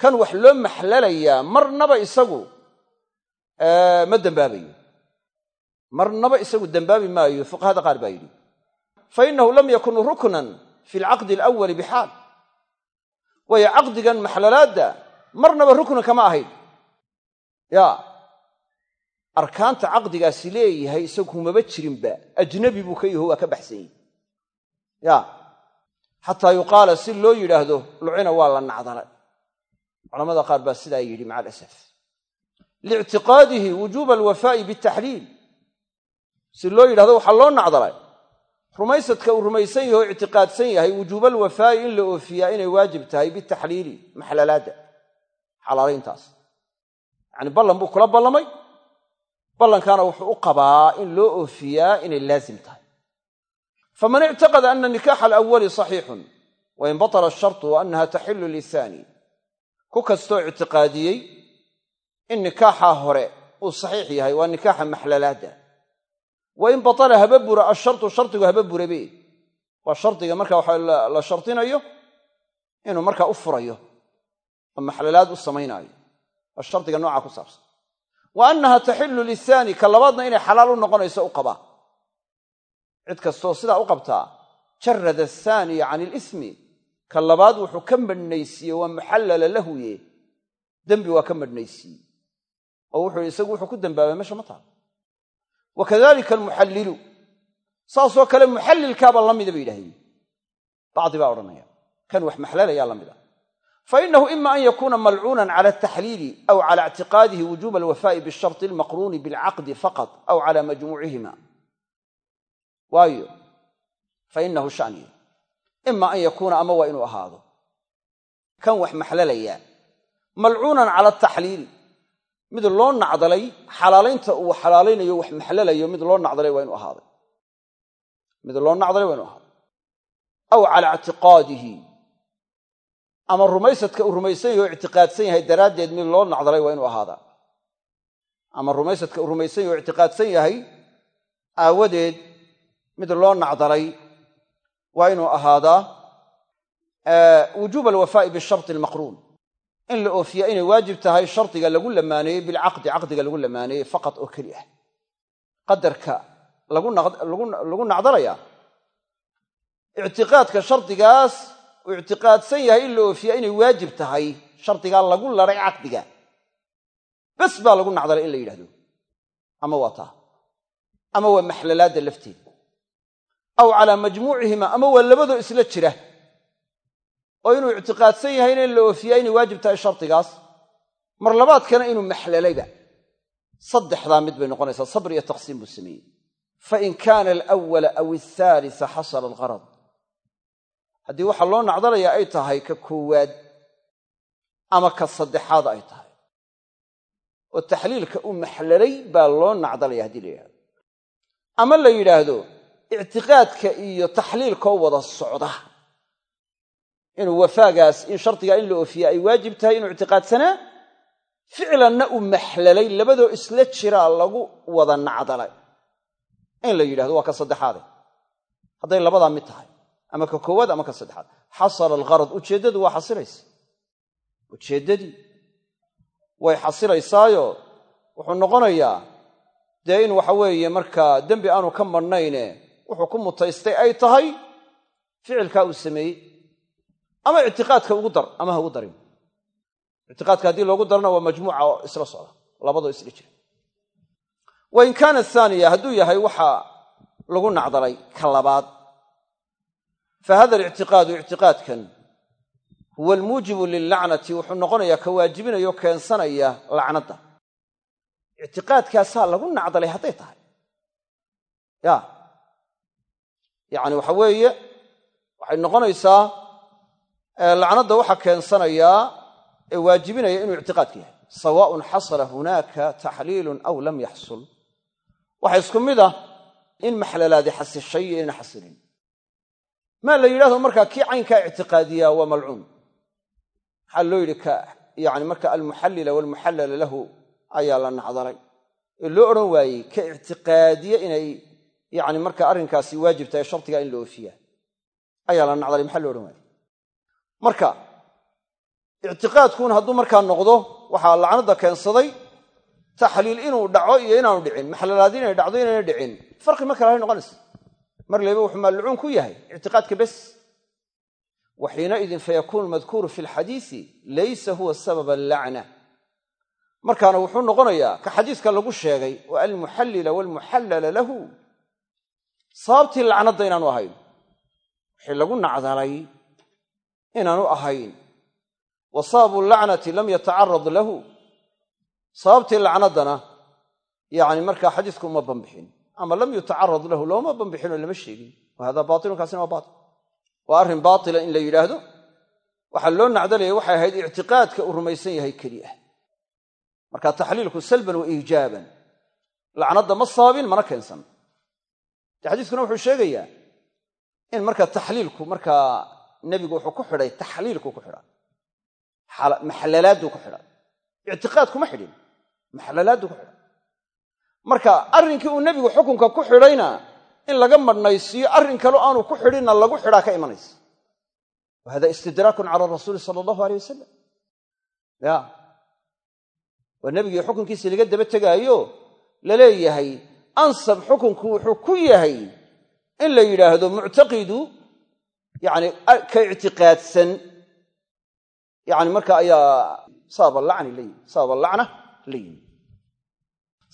Kan wax loo maxlalayaa marnaba isagu ma dembaabayo marnaba isagu dembaabi maayo fuqahada qaar baa yidhi fa innahu lam yakun ruknan fi alcaqdi alawali bixaal waayo caqdigan maxlalaadda marnaba ruknan kama ahayn ya arkaanta caqdigaasi leeyahay isagu kumaba jirinba ajnabi buu ka yaho waa ka baxsan yahi ya xataa yuqaala si loo yidhaahdo lucina waa la nacdalay culamada qaar baa sidaa yidhi maca alasaf liictiqaadihi wujuuba alwafaa'i bitaxliil si loo yidhahdo waxaa loo nacdalay rumaysadka uu rumaysan yahay oo ictiqaadsan yahay wujuuba alwafaa'i in la oofiyaa inay waajib tahay bitaxliili maxlalaadda xalaalayntaas. Yacani ballan buu kula ballamay. Ballankaana wuxuu u qabaa in loo oofiyaa inay laazim tahay. Faman ictaqada ana nikaaxa alawali saxiixun wain batala ashartu wa annaha taxilu lihaani ku kastoo ictiqaadiyey in nikaaxaa hore uu saxiix yahay waa nikaaxa maxlalaadda wa in batala haba bura ashartu shardigu haba burabe waa shardiga marka waxa la shardinayo inuu markaa u furayo oo maxlalaad u samaynaayo waa shardiga noocaa ku saabsan. Wa annaha taxilu lihaani ka labaadna inay xalaal u noqonayso u qabaa. Cid kastoo sidaa u qabtaa jarada athaaniya can ilismi ka labaad wuxuu ka madhnaysiiye waa muxallala lahuye dembi waa ka madhnaysiiye oo wuxuu isagu wuxuu ku dembaabay meesha ma taal wa kadalika almuxallilu saasoo kale muxallilkaaba la mida bay yidhahdeen bacdi baa odhanaya kan wax maxlalayaa la mid a fa inahu ima an yakuuna malcuunan cala ataxliili aw cala ictiqaadihi wujuuba alwafaa'i bisharti almaqruuni bilcaqdi faqat aw cala majmuucihima waayo fa inahu shaniya ima an yakuuna ama waa inuu ahaado kan wax maxlalaya malcuunan cala ataxliili mid loo nacdalay xalaalaynta uu xalaalaynayo wax maxlalayo mid loo nacdalay waa inu ahaaday. Mid loo nacdalay waa inu ahaaday. Aw cala ictiqaadihi ama rumaysadka uu rumaysan yahay oo ictiqaadsan yahay daraaddeed mid loo nacdalay waa inuu ahaadaa. Ama rumaysadka uu rumaysan yahay oo ictiqaadsan yahay aawadeed mid loo nacdalay waa inuu ahaadaa wujuuba alwafaa'i bisharti almaqruun in la oofiyaa inay waajib tahay shardiga lagu lamaaneeyey bilcaqdi caqdiga lagu lamaaneeyey faqad oo keli ah qadarka lagu nacdalayaa ictiqaadka shardigaas uu ictiqaadsan yahay in la oofiyaa inay waajib tahay shardigaa lagu laray caqdiga. Bes baa lagu nacdalay in la yidhahdo ama waa taa. Ama waa maxlalaadda lafteeda aw calaa majmuucihima ama waa labadoo isla jira oo inuu ictiqaadsan yahayna in la oofiyaa inay waajib tahay shardigaas mar labaadkana inuu maxlalayba saddexdaa mid bay noqonaysaa sabr iyo taqsiim buu sameeyey. Fain kaana alawala aw althaalisa xasala algharad. Haddii waxaa loo nacdalayaa ay tahay ka koowaad ama ka saddexaad ay tahay. Oo taxliilka u maxlalay baa loo nacdalaya haddii la yidhahdo ama la yidhaahdo ictiqaadka iyo taxliilkoo wada socda inuu wafaagaas in shardigaa in la oofiya ay waajib tahay inuu ictiqaadsanaa ficlanna u maxlalay labadoo isla jiraa lagu wada nacdalay. In la yidhahdo waa ka saddexaade. Hadday labadaa mid tahay ama ka koowaad ama ka saddexaad. Xasala algharad ujeeddadu waa xasilaysa ujeeddadii way xasilaysaayo wuxuu noqonayaa dee in waxa weeye markaa dembi aanu ka madhnayne wuxuu ku mutaystay ay tahay ficilkaa uu sameeyey ama ictiqaadka ugu dar ama ha ugu darin. Ictiqaadka haddii loogu darana waa majmuuca oo isla socda labadoo isla jira. Wain kaana ahaaniya hadduu yahay waxa lagu nacdalay ka labaad. Fa hada alictiqaadu ictiqaadkan huwa almuujibu lilacnati wuxuu noqonayaa ka waajibinayo keensanaya lacnadda. Ictiqaadkaasaa lagu nacdalay hadday tahay. Ya yacni waxa weeye waxay noqonaysaa lacnadda waxaa keensanayaa ee waajibinaya inuu ictiqaadka yahay. Sawaaun xasala hunaaka taxliilun aw lam yaxsul. Waxa isku mid ah in maxlalaadi xasishay iyo inaan xasilin. Maa la yidhahdo markaa kii caynkaa ictiqaadiyaa waa malcuun. Maxaa loo yidhi ka yani marka almuxallila waalmuxallala lahu ayaa la nacdalay. Ee loo odhan waayey ka ictiqaadiye inay yani marka arrinkaasi waajib tahay shardiga in la oofiya ayaa la nacdalay maxaa lo odhan waayey marka ictiqaadkuun hadduu markaa noqdo waxaa lacnada keensaday taxliil inuu dhaco iyo inaanu dhicin. Maxlalaadi inay dhacdo inayna dhicin. Farqi ma kale hay noqonaysa mar leyba wuxuu maallucuun ku yahay ictiqaadka bes. Wa xiinaidin fayakuunu madkuuru fi lxadiisi laysa huwa sababa allacna. Markaana wuxuu noqonayaa ka xadiiska lagu sheegay oo almuxallila waalmuxallala lahu. Sababtii lacnadda inaanu ahayn wixii lagu nacdalay inaanu ahayn. Wa sababu lacnati lam yatacarad lahu. Sababtii lacnaddana yani markaa xadiisku uma banbixin. Ama lam yutacarad lahu looma banbixin oo lama sheegin. Wa hada baatilun kaasina waa baatil. Waa arrin baatila in la yidhaahdo. Waxaa loo nacdalaya waxay ahayd ictiqaadka uu rumaysan yahay keliya. Marka taxliilku salban wa iijaaban lacnadda ma sababin mana keensan. De xadiiskuna wuxuu sheegayaa in marka taxliilku markaa nebigu wuxuu ku xidhay taxliilku ku xidha. Maxalalaaduu ku xidha. Ictiqaad kuma xidhin maxalalaaduu ku xidha. Marka arrinkii uu nebigu xukunka ku xidhayna in laga madhnaysiiyo arrin kaleo aanu ku xidhinna lagu xidhaa ka imanaysa. Wa hada istidraakun cala rasuuli sala allahu aleyh wasalam ya waa nebigii xukunkiisii laga daba tegaayo la leeyahay ansab xukunku wuxuu ku yahay in la yidhaahdo muctaqidu yani ka ictiqaadsan yani marka ayaa sabab alacni la yimi sabab alacna la yimi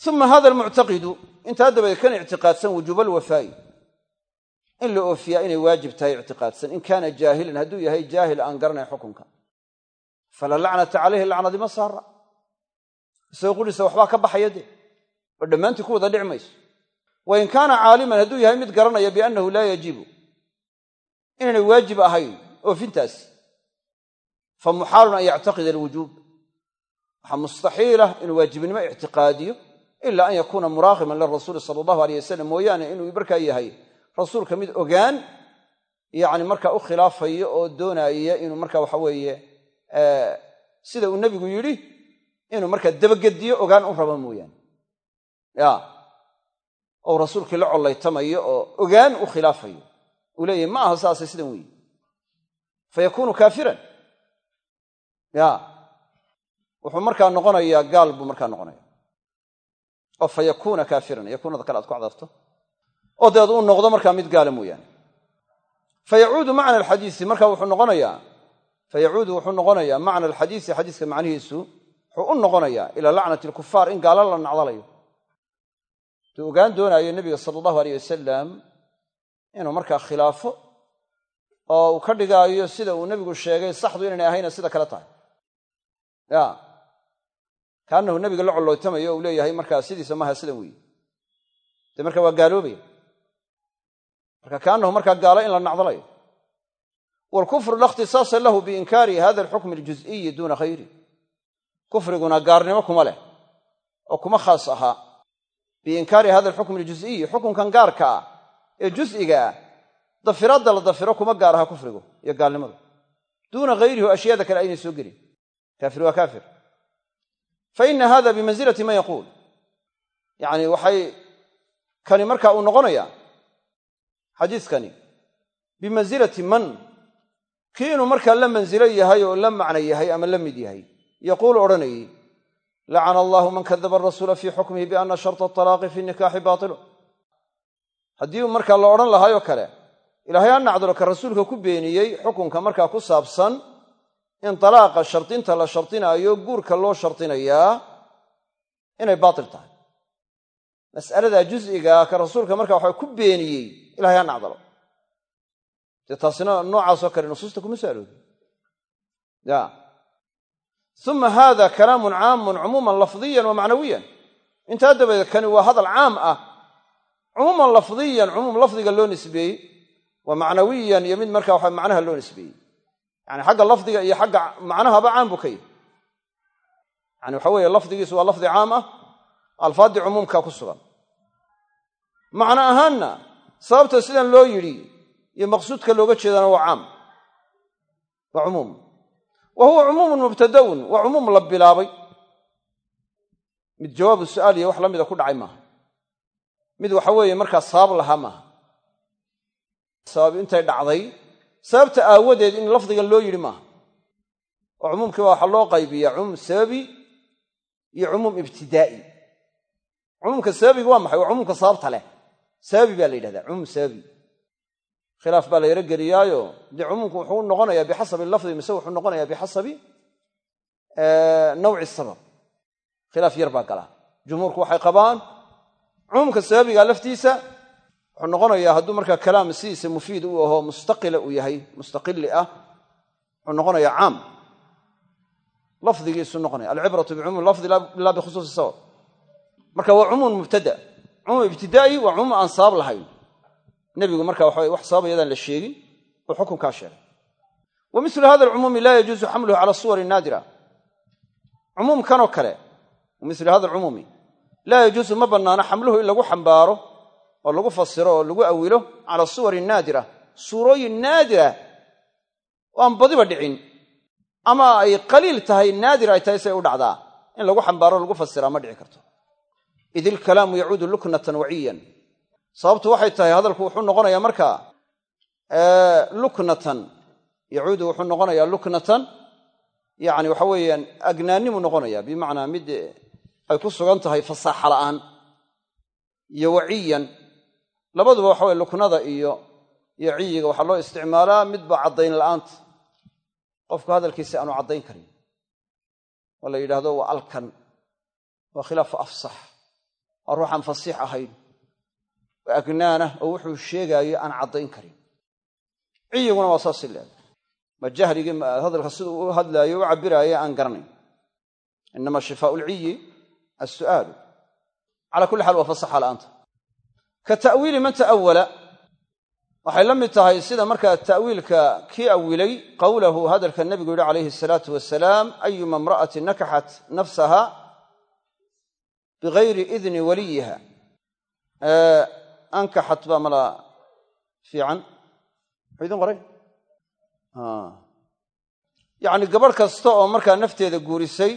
uma hada almuctaqidu intaa dabadeed kan ictiqaadsan wujuuba alwafaa'i in la oofiyaa inay waajib tahay ictiqaadsan in kaana jaahilan hadduu yahay jaahil aan garanayn xukunka. Fala lacnata calayhi lacnadi ma saara. Isagoo qudhisa waxbaa ka baxaya dee. Oo dhammaantii ku wada dhici mayso. Wa kaana caaliman hadduu yahay mid garanaya biannahu laa yajibu inaynay waajib ahayn oofintaasi fa muxaalun an yactaqida alwujuub. Waxaa mustaxiilah inuu waajibnimo ictiqaadiyo ila an yakuuna muraaqiban lirasuuli sala allahu aleyh wasalam mooyaane inuu markaa yahay rasuulka mid ogaan yani markaa u khilaafayo oo doonaya inuu marka waxa weeye sida uu nebigu yidhi inuu markaa dabagediyo ogaan u rabo mooyaane. Ya ou rasuulkii la collaytamayo oo ogaan u khilaafayo uu leeyahy ma aha saasay sidan weyi fa yakuunu kaafiran. Ya. Wuxuu markaa noqonayaa gaal buu markaa noqonaya oo fa yakuuna kaafiran. Yakuunada kale aad ku cadafto oo deed uu noqdo markaa mid gaala mooyaane. Fa yacuudu macna alxadiisi. Marka wuxuu noqonayaa fa yacuudu wuxuu noqonayaa macna alxadiisi xadiiska macnihiisu wuxuu u noqonayaa ilaa lacnati alkufaar in gaala la nacdalayo. Duu ogaan doonaayo nebiga sala allahu aleyh wasalam inuu markaa khilaafo oo uu ka dhigaayo sida uu nebigu sheegay saxdu inaynay ahayna sida kale tahay. Ya. Kaanahu nebiga la collooytamayo uu leeyahay markaa sidiisa maaha sidan weeye dee marka waa gaaloobaya marka kaanahu markaa gaalo in la nacdalayo. Waalkufru la ikhtisaasa lahu biinkaari hada alxukmi aljuz'iyi duuna khayri. Kufriguna gaarnimo kuma leh oo kuma khaas ahaa. Biinkaari hada alxukmi aljuz'iyi xukunkan gaarka ah ee juz'iga ah dafiraadda la dafiro kuma gaar aha kufrigu iyo gaalnimadu. Duuna hayrihi o ashyaada kale aynay soo gelin. Kaafir waa kaafir. Fa ina hada bimansilati man yaquul. Yacni waxay kani marka uu noqonayaa xadiiskani bimansilati man kii inuu markaa la mansilo yahay oo la macno yahay ama la mid yahay. Yaquulu odhanayey lacana allahu man kadaba arasuula fii xukmihi biana sharta atalaaqi fi nikaaxi baatilu haddii markaa la odhan lahaayoo kale ilaahay ha nacdalo ka rasuulka ku beeniyey xukunka markaa ku saabsan in talaaqa shardinta la shardinaayo guurka loo shardinayaa inay baatil tahay. Mas'aladaa juz'igaa ka rasuulka markaa waxa ku beeniyey ilahay ha nacdalo. Dee taasina noocaasoo kale nusuusta kuma aroori ya. Uma hada kalaamun caamun cumuuman lafdiyan wa macnawiyan. Intaa dabadeed kani waa hadal caam ah cumuuman lafdiyan cumuum lafdiga loo nisbeeyey wa macnawiyan iyo mid markaa waxa macnaha loo nisbeeyey. Yani xagga lafdiga iyo xagga macnahaba caam buu ka yahy yani waxa weeye lafdigiisu waa lafdi caam ah alfaaddii cumuumka ku sugan. Macno ahaanna sababta sidan loo yidhi iyo maqsuudka looga jeedana waa caam waa cumuum. Wa huwa cumuumun mubtada'un waa cumuum la bilaabay. Mid jawaabu su'aal iyo wax la mida ku dhacay maaha mid waxa weeye markaa sabab lahaa maaha. Sabab intay dhacday sababta aawadeed in lafdigan loo yidhi maaha. Oo cumuumkii baa waxaa loo qaybiyaa cumuum sababi iyo cumuum ibtidaa'i. Cumuumka sababiga waa maxay? Waa cumuumka sababta leh. Sababi baa la yidhahdaa cumuum sababi. Khilaaf baa la yaro geliyaayo. Dee cumuumku wuxuu noqonayaa bixasabi lafdi mise wuxuu noqonayaa bixasabi nawci sabab. Khilaaf yar baa gala. Jumhuurku waxay qabaan cumuumka sababiga laftiisa wuxuu noqonayaa hadduu markaa kalaam sidiisa mufiid u aho mustaqila uu yahay mustaqili ah wuxuu noqonayaa caam. Lafdigiisu noqonaya alcibratu bicumuumi lafdi laa bikhusuusi sabab. Marka waa cumuum mubtada cumuum ibtidaa'i waa cumuum aan sabab lahayn. Nebigu marka waxa wax sabab iyadaan la sheegin oo xukunkaa sheegay. Wa milu hada alcumuumi laa yajuusu xamluhu cala suwari naadira. Cumuumkanoo kale milu hada alcumuumi laa yajuusu ma bannaano xamluhu in lagu xambaaro oo lagu fasiro oo lagu awilo cala suwari naadira. Suurooyin naadira oo aan badiba dhicin. Ama ay qaliil tahay naadir ay tahay say u dhacdaa. In lagu xambaaro lagu fasiraa ma dhici karto. Id ilkalaamu yacuudu luknatan waciyan. Sababtu waxay tahay hadalku wuxuu noqonayaa markaa luknatan. Yacuudu wuxuu noqonayaa luknatan. Yani waxa weeyaan agnaanimu noqonaya bimacnaa mid ay ku sugan tahay fasaaxa la'aan iyo waciyan. Labaduba waxa weye luknada iyo iyo ciyiga. Waxaa loo isticmaalaa midba caddayn la'aanta qofku hadalkiisa aanu caddayn karin. Oo la yidhaahdo waa alkan waa khilaafu afsax waa ruuxaan fasiix ahayn. Waa agnaanah oo wuxuu sheegaayo aan caddayn karin. Ciyiguna waa saasi leeda ma jahrigii hadalka siduu u hadlaayo u cabbiraayo aan garanayn. Inama shifaau lciyi assu'aalu cala kulli xaal waa fasaxa la'aanta ka ta'wiili man ta'awala waxay la mid tahay sida markaa ta'wiilka kii awilay qowlahu hadalka nebigu yidhi calayhi asalaatu wasalaam ayuma imra'atin nakaxat nafsaha bigayri idni waliyiha ankaxat baa mala fiican muxuu idin qoray yacni gabadh kasta oo markaa nafteeda guurisay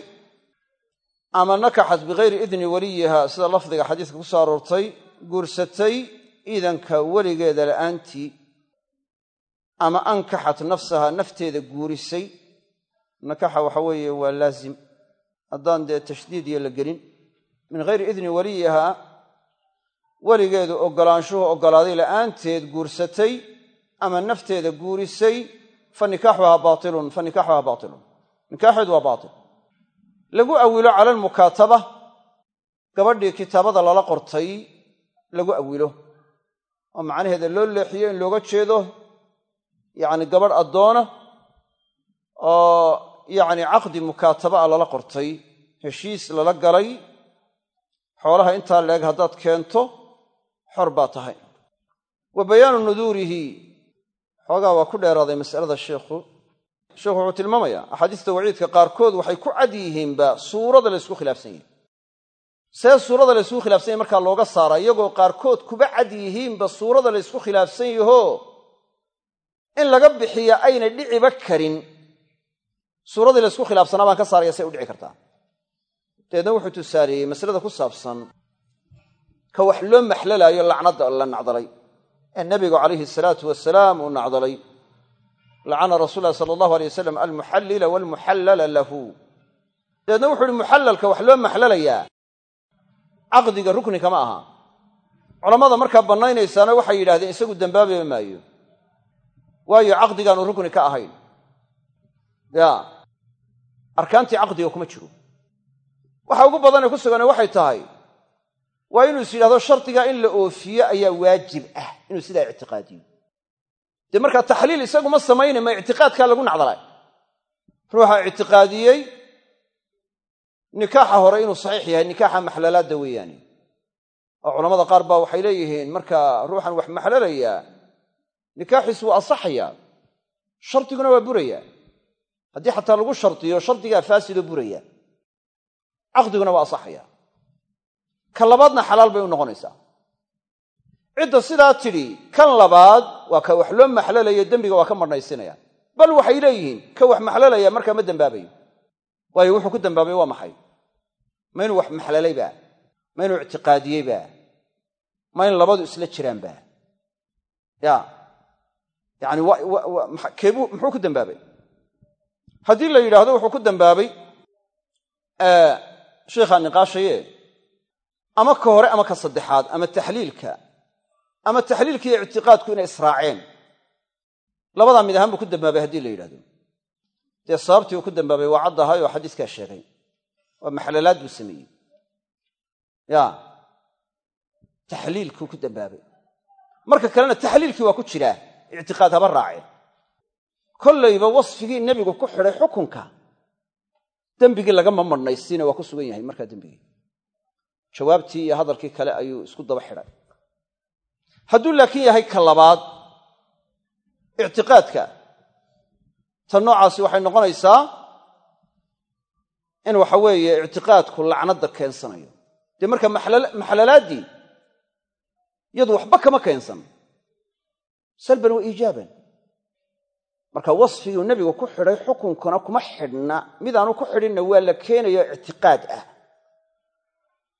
ama nakaxat bigayri idni waliyiha sida lafdiga xadiiska ku soo aroortay guursatay iidanka weligeeda la'aantii ama ankaxat nafsaha nafteeda guurisay. Nakaxa waxa weeye waa laazim. Haddaan dee tashdiid iyo la gelin. Min hayri idni waliyiha weligeedu oggolaanshuhu oggolaaday la'aanteed guursatay ama nafteeda guurisay fa nikaaxuhaa baatilun fa nikaaxuhaa baatilun. Nikaaxeedu waa baatil lagu awilo cala almukaataba gabadhii kitaabada lala qortay lagu awilo. Oo macnaheeda loo leexiyo in looga jeedo yacni gabadh addoona oo yacni caqdi mukaataba a lala qortay. Heshiis lala galay xoolaha intaa leeg haddaad keento xor baa tahay. Wa bayaanu nuduurihi xoogaa waa ku dheeraaday masalada sheikhu sheikhu wuxuu tilmaamayaa axaadiista waciidka qaarkood waxay ku cad yihiinba suurada la ysku khilaafsan yahi see suurada la ysku khilaafsan yahy markaa looga saara iyagoo qaarkood kuba cad yihiinba suurada la ysku khilaafsan yaho. In laga bixiya ayna dhiciba karin suuradii la ysku khilaafsanaa baan ka saaraya say u dhici kartaa. Dabeedna wuxuu tusaaleeyey masalada ku saabsan ka wax loo maxlalaayo lacnadda la nacdalay ee nebigu calayhi salaatu wasalaam uu nacdalay lacana rasul lahi sala allahu alay wasalam almuxallila waalmuxallala lahu. Dabeedna wuxu uhi muxallalka wax loo maxlalayaa caqdiga rukni kama aha. Culammada markaa bannaynaysaana waxay yidhahdeen isagu dembaabayba maayo. Waayo caqdigaanu rukni ka ahayn. Ya. Arkaantii caqdiga kuma jiro. Waxa ugu badanee ku sugane waxay tahay waa inuu is yidhahdo shardigaa in la oofiyo ayaa waajib ah inuu sidaa ictiqaadiyo dee markaa taxliil isagu ma samayna ma ictiqaadkaa lagu nacdalay. Ruuxa ictiqaadiyey nikaaxa hore inuu saxiix yahay nikaaxa maxlalaadda weeyaane oo culamada qaar baa waxay leeyihiin markaa ruuxan wax maxlalayaa nikaaxiisu waa asaxayaa shardiguna waa burayaa haddii xataa lagu shardiyo shardigaa faasidoo buraya. Caqdiguna waa asaxaya. Ka labaadna xalaal bay u noqonaysaa cidda sidaa tidhi kan labaad waa ka wax loo maxlalayo dembiga waa ka marhnaysinayaan bal waxay leeyihiin ka wax maxlalaya markaa ma dembaabayo waayo wuxuu ku dembaabay waa maxay? Ma inuu wax maxlalayba ma inuu ictiqaadiyeyba ma in labadu isla jiraanba ya yani keebuu muxuu ku dembaabay haddii la yidhaahdo wuxuu ku dembaabay sheikhaa niqaashaye ama ka hore ama ka saddexaad ama taxliilka ama taxliilka iyo ictiqaadku inay israaceen. Labadaa mid ahaan buu ku dambaabay haddii la yidhahdo dee sababtii uu ku dambaabay waa caddahay oo xadiiskaa sheegay. Waa maxlalaad buu sameeyey. Ya taxliilkuu ku dambaabay. Marka kalena taxliilkii waa ku jiraa ictiqaad haba raaceen. Kollayba wasfigii nebigu ku xidhay xukunka. Dembigii lagama madhnaysiina waa ku sugan yahay markaa dembigii. Jawaabtii iyo hadalkii kale ayuu isku daba xidhay hadduu laakiin yahay ka labaad ictiqaadka ta noocaasi waxay noqonaysaa in waxa weeye ictiqaadku lacnadda keensanayo. Dee marka maxlalaaddii iyadu waxba kama keensan. Salban wa iijaaban marka wasfigii nebigu ku xidhay xukunkuna kuma xidhna midaanu ku xidhinna waa la keenayo ictiqaad ah.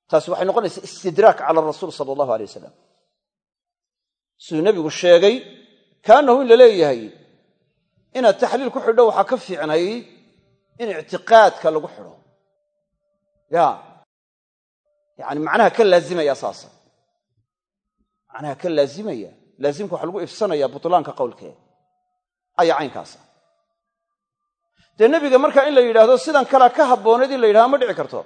Taasi waxay noqonaysaa istidraak cala rasuul sala allahu alay wasalam siduu nebigu sheegay kaannahu in la leeyahay inaad taxliil ku xidho waxaa ka fiicnayd in ictiqaadka lagu xidho. Ya. Yani macnaha ka laazimaya saasa. Macnaha ka laazimaya. Laazimka waxa lagu ifsanaya butlaanka qowlkeeda ayaa caynkaasa. Dee nebiga markaa in la yidhaahdo sidan kalea ka habboonayd in la yidhahdo ma dhici karto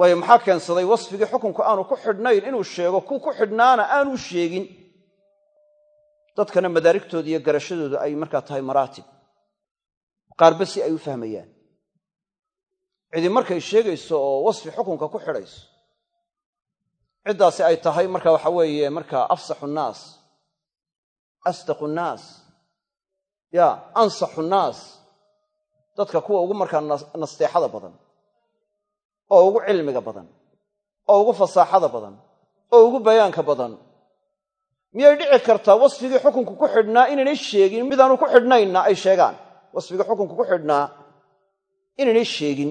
waayo maxaa keensaday wasfigii xukunku aanu ku xidhnayn? Inuu sheego ku ku xidhnaana aanu sheegin. Dadkana madaarigtooda iyo garashadooda ay markaa tahay maraatib. Qaarba si ay u fahmayaan. Cidi markay sheegayso oo wasfi xukunka ku xidhayso ciddaasi ay tahay marka waxa weeye markaa afsaxu nnaas asdaqu nnaas ya ansaxu nnaas. Dadka kuwa ugu markaa nasteexada badan oo ugu cilmiga badan oo ugu fasaaxada badan oo ugu bayaanka badan. Miyay dhici kartaa wasfigii xukunku ku xidhnaa inaynay sheegin? Midaanu ku xidhnaynna ay sheegaan. Wasfigii xukunku ku xidhnaa inaynay sheegin.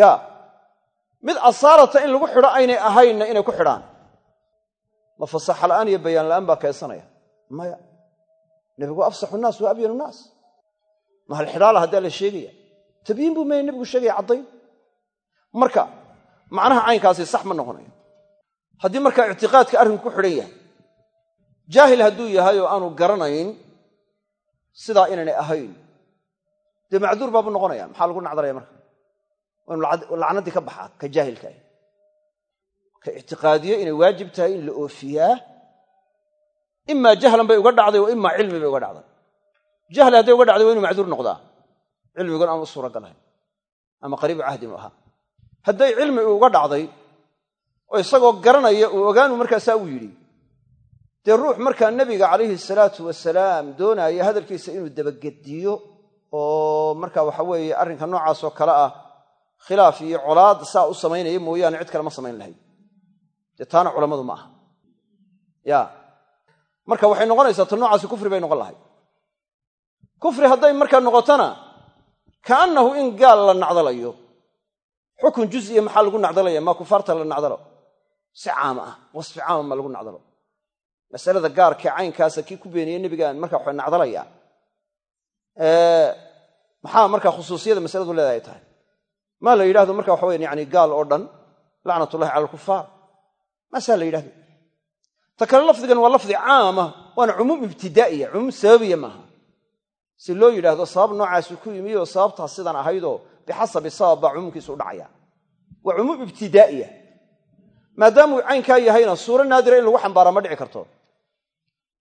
Ya. Mid asaarata in lagu xidho aynay ahaynna inay ku xidhaan. Ma fasaaxa la'aan iyo bayaan la'aan baa keensanaya maya. Nebigu afsaxu nnaas waa abyanu nnaas. Mahal xidhaala haddaa la sheegaya. Tabyiin buu maya nebigu sheegaya caddayn marka macnaha caynkaasi sax ma noqonayo. Haddii markaa ictiqaadka arrinku ku xidhan yahay jaahil hadduu yahay oo aanu garanayn sidaa inaynay ahayn dee macduur baabu noqonaya maxaa lagu nacdaraya marka? Waa inu ka baxaa ka jaahilka ah ka ictiqaadiyo inay waajib tahay in la oofiyaa imaa jahlan bay uga dhacday wa imaa cilmi bay uga dhacday. Jahli hadday uga dhacday waa inu macduur noqdaa. Cilmiguna aan u suuragalahayn ama qariibu cahdin u ahaa hadday cilmi uga dhacday oo isagoo garanaya uu ogaanu markaasaa uu yidhi. Dee ruux markaa nebiga calayhi salaatu wasalaam doonaya hadalkiisa inuu dabagediyo oo marka waxa weeye arrinka noocaasoo kale ah khilaaf iyo colaad saa u samaynaya mooyaane cid kale ma samayn lahayd. Dee taana culammadu ma aha. Ya marka waxay noqonaysaa ta noocaasi kufri bay noqon lahayd. Kufri hadday markaa noqotona kaannahu in gaal la nacdalayo xukun juziya maxaa lagu nacdalaya? Maa kufaarta la nacdalo? Si caam ah wasfi caama ma lagu nacdalo. Masalada gaarkee caynkaasa kii ku beeniyey nebigaan marka waxa nacdalaya. Maxaa markaa khusuusiyada masaladu leedahay tahay? Maa la yidhahdo marka waxa weyan yani gaal oo dhan lacnatullahi cala alkufaar maasaa la yidhahdo ta kale lafdigan waa lafdi caama waana cumuum ibtidaa'iya cumuum sababiya maaha si loo yidhaahdo sabab noocaasu ku yimi sababtaas sidan ahaydoo bixasabi sabab baa cumuumkiisu u dhacaya. Waa cumuum ibtidaa'iya maadaamuu caynkaa yahayna suuro naadira in lagu xambaara ma dhici karto.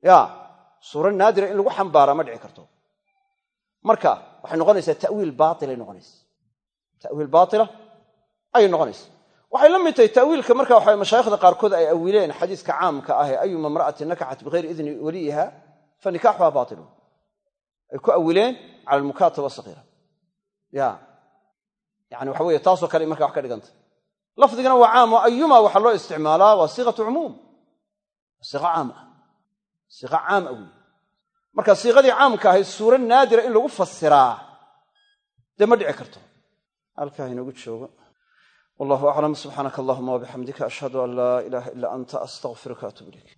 Ya suuro naadira in lagu xambaara ma dhici karto. Marka waxay noqonaysaa tawiil baailay noqonaysa tawiil baaila ayay noqonaysa waxay la mid tahay tawiilka marka waxa mashaayikhda qaarkood ay awileen xadiiska caamka ah ayuma imra'atin nakaxat bigayri idni waliyiha fa nikaaxuha baailun ay ku awileen cala almukaataba sakiira ya. Yani waxa weye taasoo kale marka wax ka dhiganta. Lafdigana waa caam oo ayuma waxaa loo isticmaalaa waa siiqatu cumuum. Siiqa caam ah. Siiqa caam ah wey marka siiqadii caamka ahayd suuro naadira in lagu fasiraa dee ma dhici karto. Halkaa inoogu joogo. Wallahu aclam subxaanaka allahuma wabixamdika ashhadu an laa ilaaha ilaa anta astaqfiruka atub ilayk